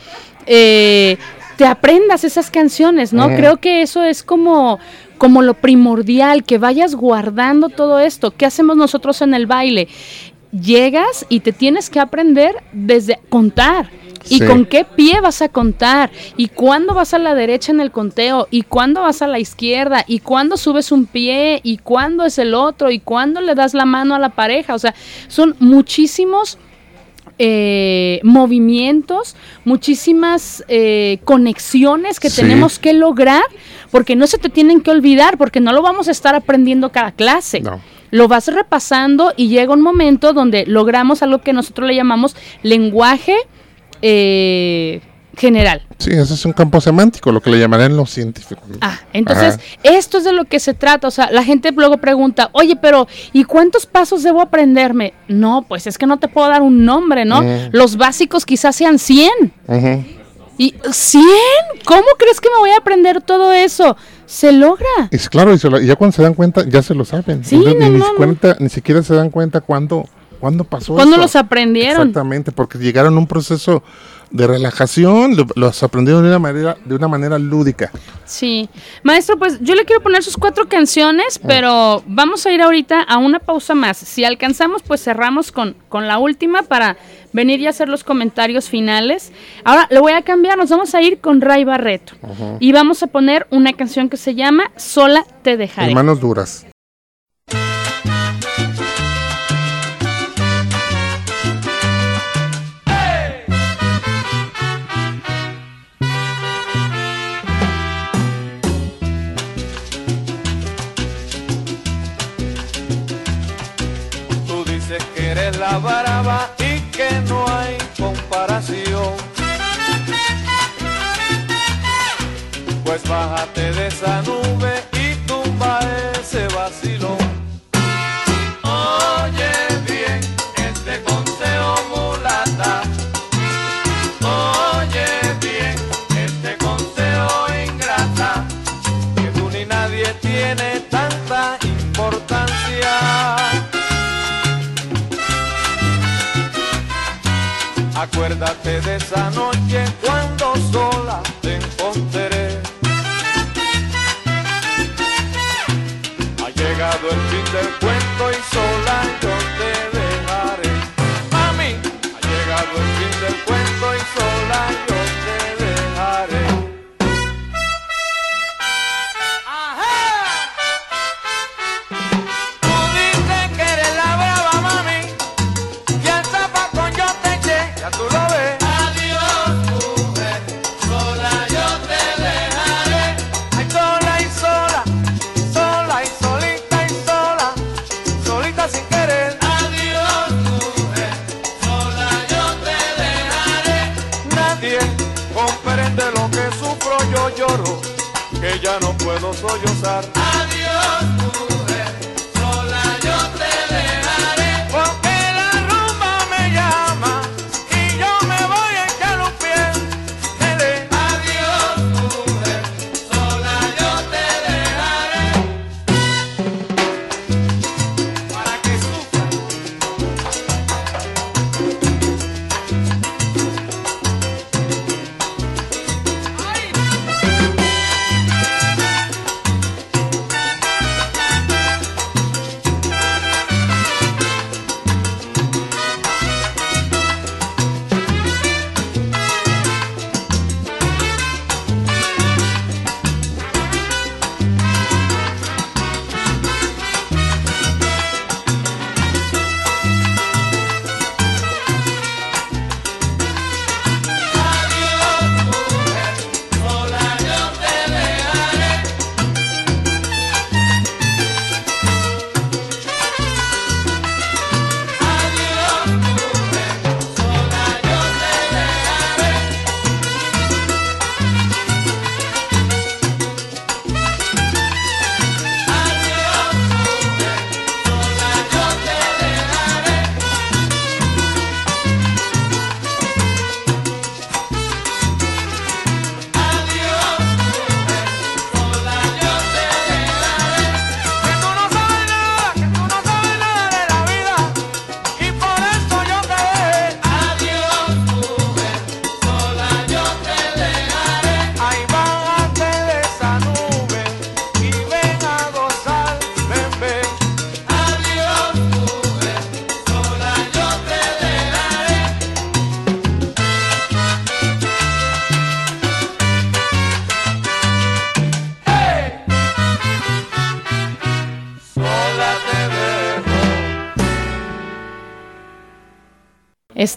Eh, te aprendas esas canciones, ¿no? Creo que eso es como como lo primordial, que vayas guardando todo esto. ¿Qué hacemos nosotros en el baile? Llegas y te tienes que aprender desde contar. ¿Y Sí. con qué pie vas a contar? ¿Y cuándo vas a la derecha en el conteo? ¿Y cuándo vas a la izquierda? ¿Y cuándo subes un pie? ¿Y cuándo es el otro? ¿Y cuándo le das la mano a la pareja? O sea, son muchísimos eh, movimientos, muchísimas eh, conexiones que Sí. tenemos que lograr, porque no se te tienen que olvidar, porque no lo vamos a estar aprendiendo cada clase. No. Lo vas repasando y llega un momento donde logramos algo que nosotros le llamamos lenguaje eh, general. Sí, ese es un campo semántico, lo que le llamarían los científicos. Ah, entonces Ajá. esto es de lo que se trata. O sea, la gente luego pregunta, oye, pero ¿y cuántos pasos debo aprenderme? No, pues es que no te puedo dar un nombre, ¿no? Mm. Los básicos quizás sean 100. Ujú. ¿Y 100? ¿Cómo crees que me voy a aprender todo eso? Se logra. Y s- claro, y, se lo- y ya cuando se dan cuenta, ya se lo saben. Sí, Entonces, no, ni, ni no, cuenta- ni siquiera se dan cuenta cuándo, cuándo pasó ¿Cuándo eso. los aprendieron? Exactamente, porque llegaron a un proceso de relajación, lo- los aprendieron de una manera, de una manera lúdica. Sí. Maestro, pues yo le quiero poner sus cuatro canciones, pero vamos a ir ahorita a una pausa más. Si alcanzamos, pues cerramos con, con la última para venir y hacer los comentarios finales. Ahora lo voy a cambiar, nos vamos a ir con Ray Barreto. Y vamos a poner una canción que se llama Sola te dejaré. Hermanos duras. La y que no hay comparación. Pues bájate de esa Acuérdate de esa noche cuando sola te encontré. Ha llegado el fin del cuento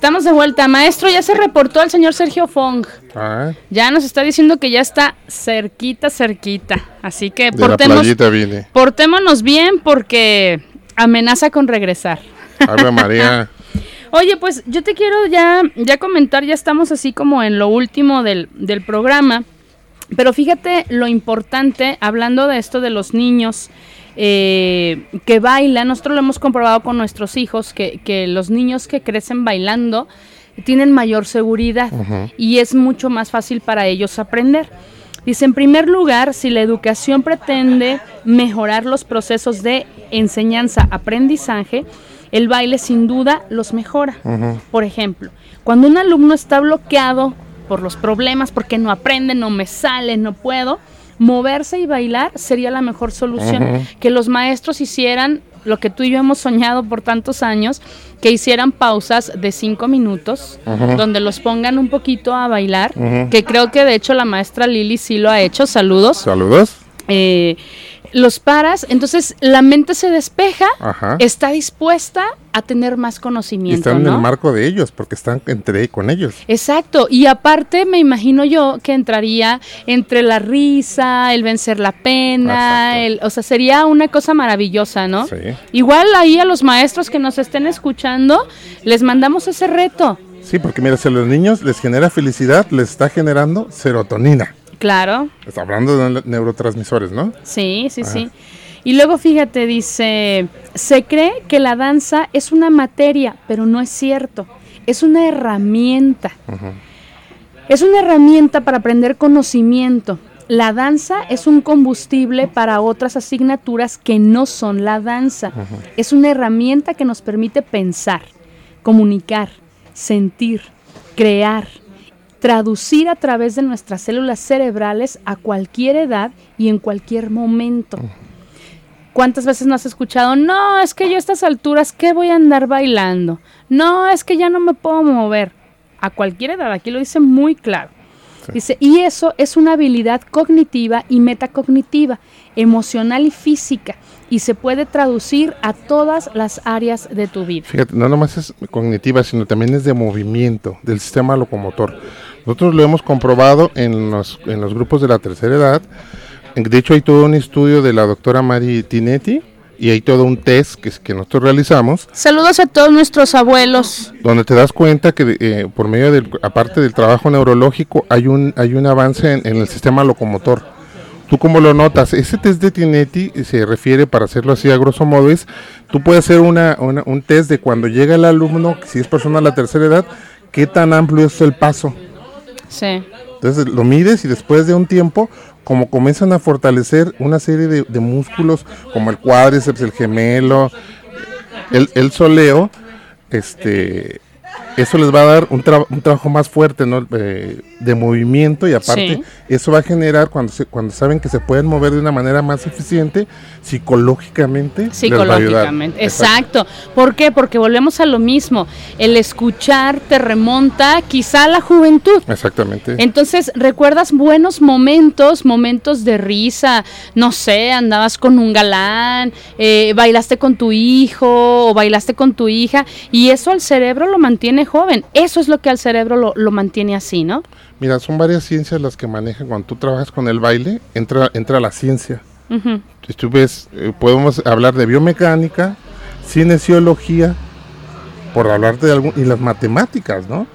Estamos de vuelta. Maestro, ya se reportó el señor Sergio Fong. Ah, Ya nos está diciendo que ya está cerquita, cerquita. Así que de portemos, vine. portémonos bien porque amenaza con regresar. Ave María. (laughs) Oye, pues yo te quiero ya, ya comentar, ya estamos así como en lo último del, del programa, pero fíjate lo importante, hablando de esto de los niños eh, que bailan, nosotros lo hemos comprobado con nuestros hijos, que, que los niños que crecen bailando tienen mayor seguridad y es mucho más fácil para ellos aprender. Dice, en primer lugar, si la educación pretende mejorar los procesos de enseñanza-aprendizaje, el baile sin duda los mejora. Por ejemplo, cuando un alumno está bloqueado por los problemas, porque no aprende, no me sale, no puedo, moverse y bailar sería la mejor solución. Que los maestros hicieran lo que tú y yo hemos soñado por tantos años, que hicieran pausas de cinco minutos, donde los pongan un poquito a bailar, que creo que de hecho la maestra Lili sí lo ha hecho, saludos. Saludos. Eh, los paras, entonces la mente se despeja, Ajá. está dispuesta a tener más Y conocimiento, están en el marco de ellos, porque están entre con ellos. Exacto, y aparte me imagino yo que entraría entre la risa, el vencer la pena, el, o sea, sería una cosa maravillosa, ¿no? Sí. Igual ahí a los maestros que nos estén escuchando, les mandamos ese reto. Sí, porque mira, si a los niños les genera felicidad, les está generando serotonina. Claro, Está hablando de ne- neurotransmisores, ¿no? sí, sí, sí. Y luego fíjate, dice, se cree que la danza es una materia, pero no es cierto, es una herramienta. Es una herramienta para aprender conocimiento. La danza es un combustible para otras asignaturas que no son la danza. Es una herramienta que nos permite pensar, comunicar, sentir, crear, traducir a través de nuestras células cerebrales a cualquier edad y en cualquier momento. ¿Cuántas veces no has escuchado? No, es que yo a estas alturas, ¿qué voy a andar bailando? No, es que ya no me puedo mover. A cualquier edad, aquí lo dice muy claro. Dice, y eso es una habilidad cognitiva y metacognitiva, emocional y física, y se puede traducir a todas las áreas de tu vida. Fíjate, no nomás es cognitiva, sino también es de movimiento, del sistema locomotor. Nosotros lo hemos comprobado en los, en los grupos de la tercera edad. De hecho, hay todo un estudio de la doctora Mari Tinetti y hay todo un test que, que nosotros realizamos Saludos a todos nuestros abuelos. donde te das cuenta que eh, por medio del, aparte del trabajo neurológico, hay un, hay un avance en, en el sistema locomotor. ¿Tú cómo lo notas? Ese test de Tinetti se refiere, para hacerlo así a grosso modo, es, tú puedes hacer una, una- un test de cuando llega el alumno, si es persona de la tercera edad, qué tan amplio es el paso. Sí. Entonces lo mides y después de un tiempo, como comienzan a fortalecer una serie de, músculos, como el cuádriceps, el gemelo, el, el soleo, este, eso les va a dar un, tra- un trabajo más fuerte ¿no? Eh, de movimiento y aparte Sí. eso va a generar cuando, se- cuando saben que se pueden mover de una manera más eficiente, psicológicamente. les va a ayudar. Psicológicamente, exacto. ¿Por qué? Porque volvemos a lo mismo. El escuchar te remonta quizá a la juventud. Exactamente. Entonces, recuerdas buenos momentos, momentos de risa, no sé, andabas con un galán, eh, bailaste con tu hijo o bailaste con tu hija, y eso al cerebro lo mantiene joven. Eso es lo que al cerebro lo, lo mantiene así, ¿no? Mira, son varias ciencias las que manejan. Cuando tú trabajas con el baile, entra, entra la ciencia. Si tú ves, eh, podemos hablar de biomecánica, cinesiología, por hablarte de algún, y las matemáticas, ¿no?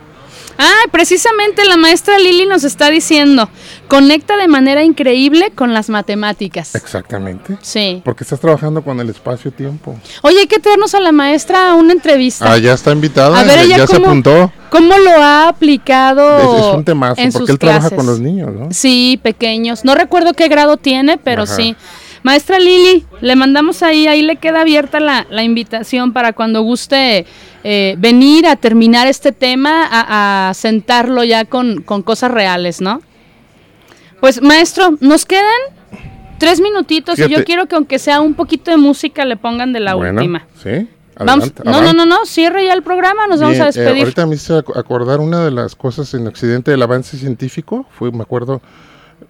Ah, precisamente la maestra Lili nos está diciendo, conecta de manera increíble con las matemáticas. Exactamente. Sí. Porque estás trabajando con el espacio-tiempo. Oye, hay que traernos a la maestra a una entrevista. Ah, ya está invitada, A ver, ya, ella ya se cómo- apuntó. ¿Cómo lo ha aplicado? Es, es un temazo, en porque sus él trabaja con los niños, ¿no? Sí, pequeños. No recuerdo qué grado tiene, pero Ajá. sí. Maestra Lili, le mandamos ahí, ahí le queda abierta la, la invitación para cuando guste eh, venir a terminar este tema, a, a sentarlo ya con, con cosas reales, ¿no? Pues maestro, nos quedan tres minutitos y yo quiero que aunque sea un poquito de música le pongan de la Bueno, última. Sí. Vamos, no, no, no, no, cierre ya el programa, nos vamos a eh, despedir. ahorita me hice ac- acordar una de las cosas en Occidente del avance científico. Fue, me acuerdo,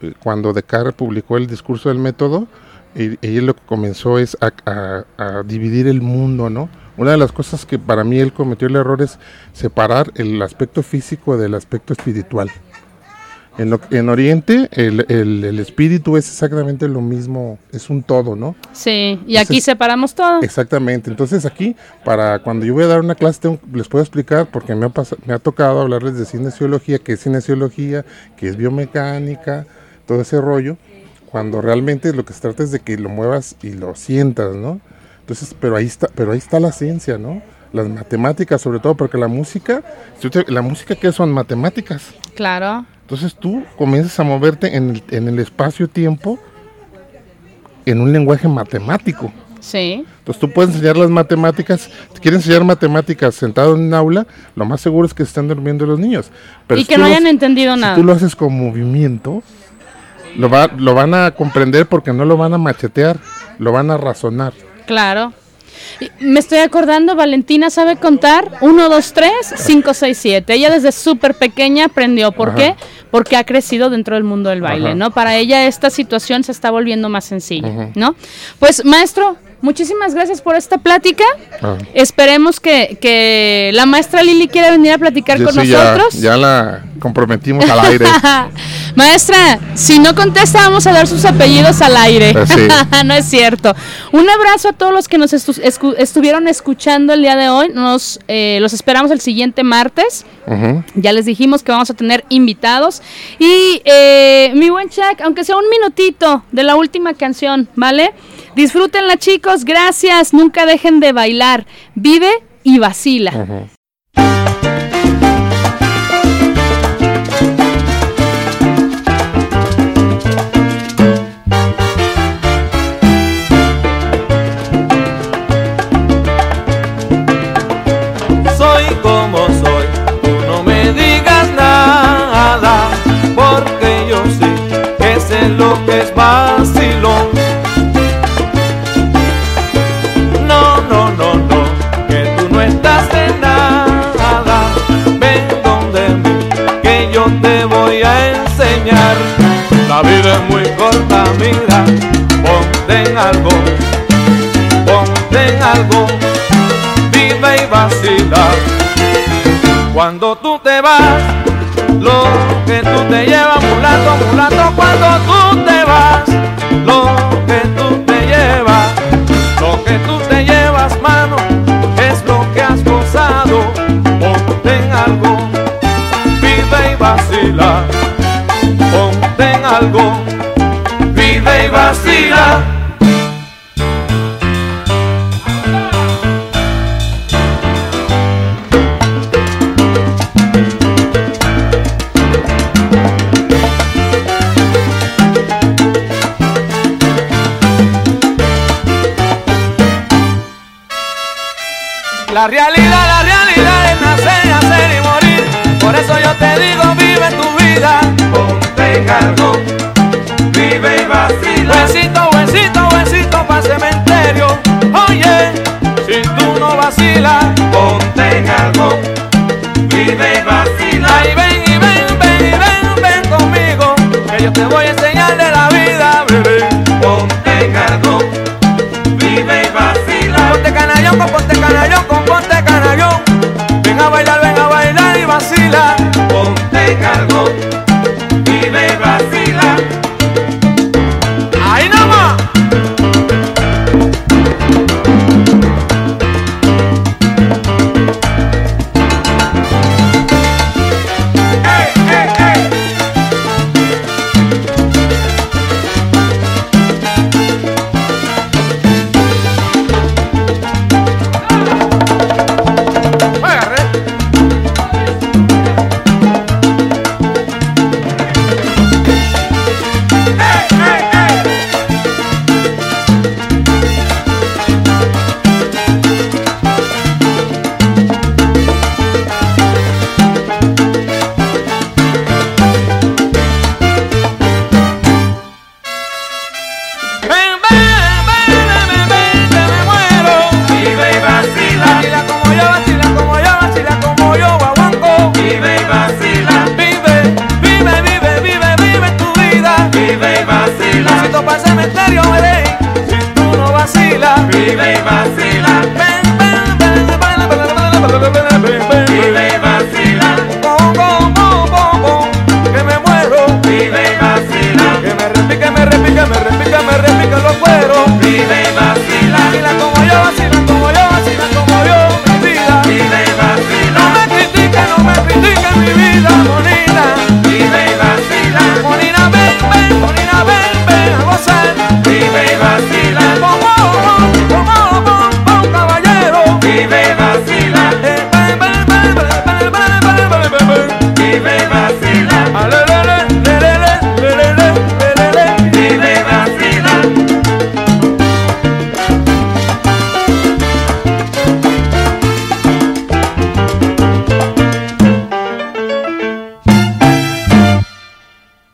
eh, cuando Descartes publicó el discurso del método, y, y él lo que comenzó es a, a- a dividir el mundo, ¿no? Una de las cosas que para mí él cometió el error es separar el aspecto físico del aspecto espiritual. En, lo- en Oriente el, el- el espíritu es exactamente lo mismo, es un todo, ¿no? Sí, y aquí Entonces- separamos todo. Exactamente. Entonces aquí, para cuando yo voy a dar una clase, tengo- les puedo explicar, porque me ha, me ha tocado hablarles de cinesiología, qué es cinesiología, qué es biomecánica, todo ese rollo, cuando realmente lo que se trata es de que lo muevas y lo sientas, ¿no? Entonces, pero ahí está, pero ahí está la ciencia, ¿no? Las matemáticas, sobre todo, porque la música, la música que son matemáticas. Claro. Entonces tú comienzas a moverte en el, en el espacio-tiempo en un lenguaje matemático. Sí. Entonces tú puedes enseñar las matemáticas, si quieres enseñar matemáticas sentado en un aula, lo más seguro es que estén durmiendo los niños. Pero y si que no los- hayan entendido Si nada. tú lo haces con movimiento, lo, va, lo van a comprender porque no lo van a machetear, lo van a razonar. Claro. Me estoy acordando, Valentina sabe contar 1, 2, 3, 5, 6, 7. Ella desde súper pequeña aprendió. ¿Por Ajá. qué? Porque ha crecido dentro del mundo del baile, Ajá. ¿no? Para ella esta situación se está volviendo más sencilla. ¿no? Pues maestro, muchísimas gracias por esta plática. Ah. Esperemos que, que la maestra Lili quiera venir a platicar Yo con sí, nosotros. ya la comprometimos al aire. (laughs) Maestra, si no contesta, vamos a dar sus apellidos al aire. Eh, sí. (laughs) no es cierto. Un abrazo a todos los que nos estu- escu- estuvieron escuchando el día de hoy. Nos eh, los esperamos el siguiente martes. Ya les dijimos que vamos a tener invitados. Y eh, mi buen Chuck, aunque sea un minutito de la última canción, ¿vale? Disfrútenla, chicos. Gracias. Nunca dejen de bailar. Vive y vacila.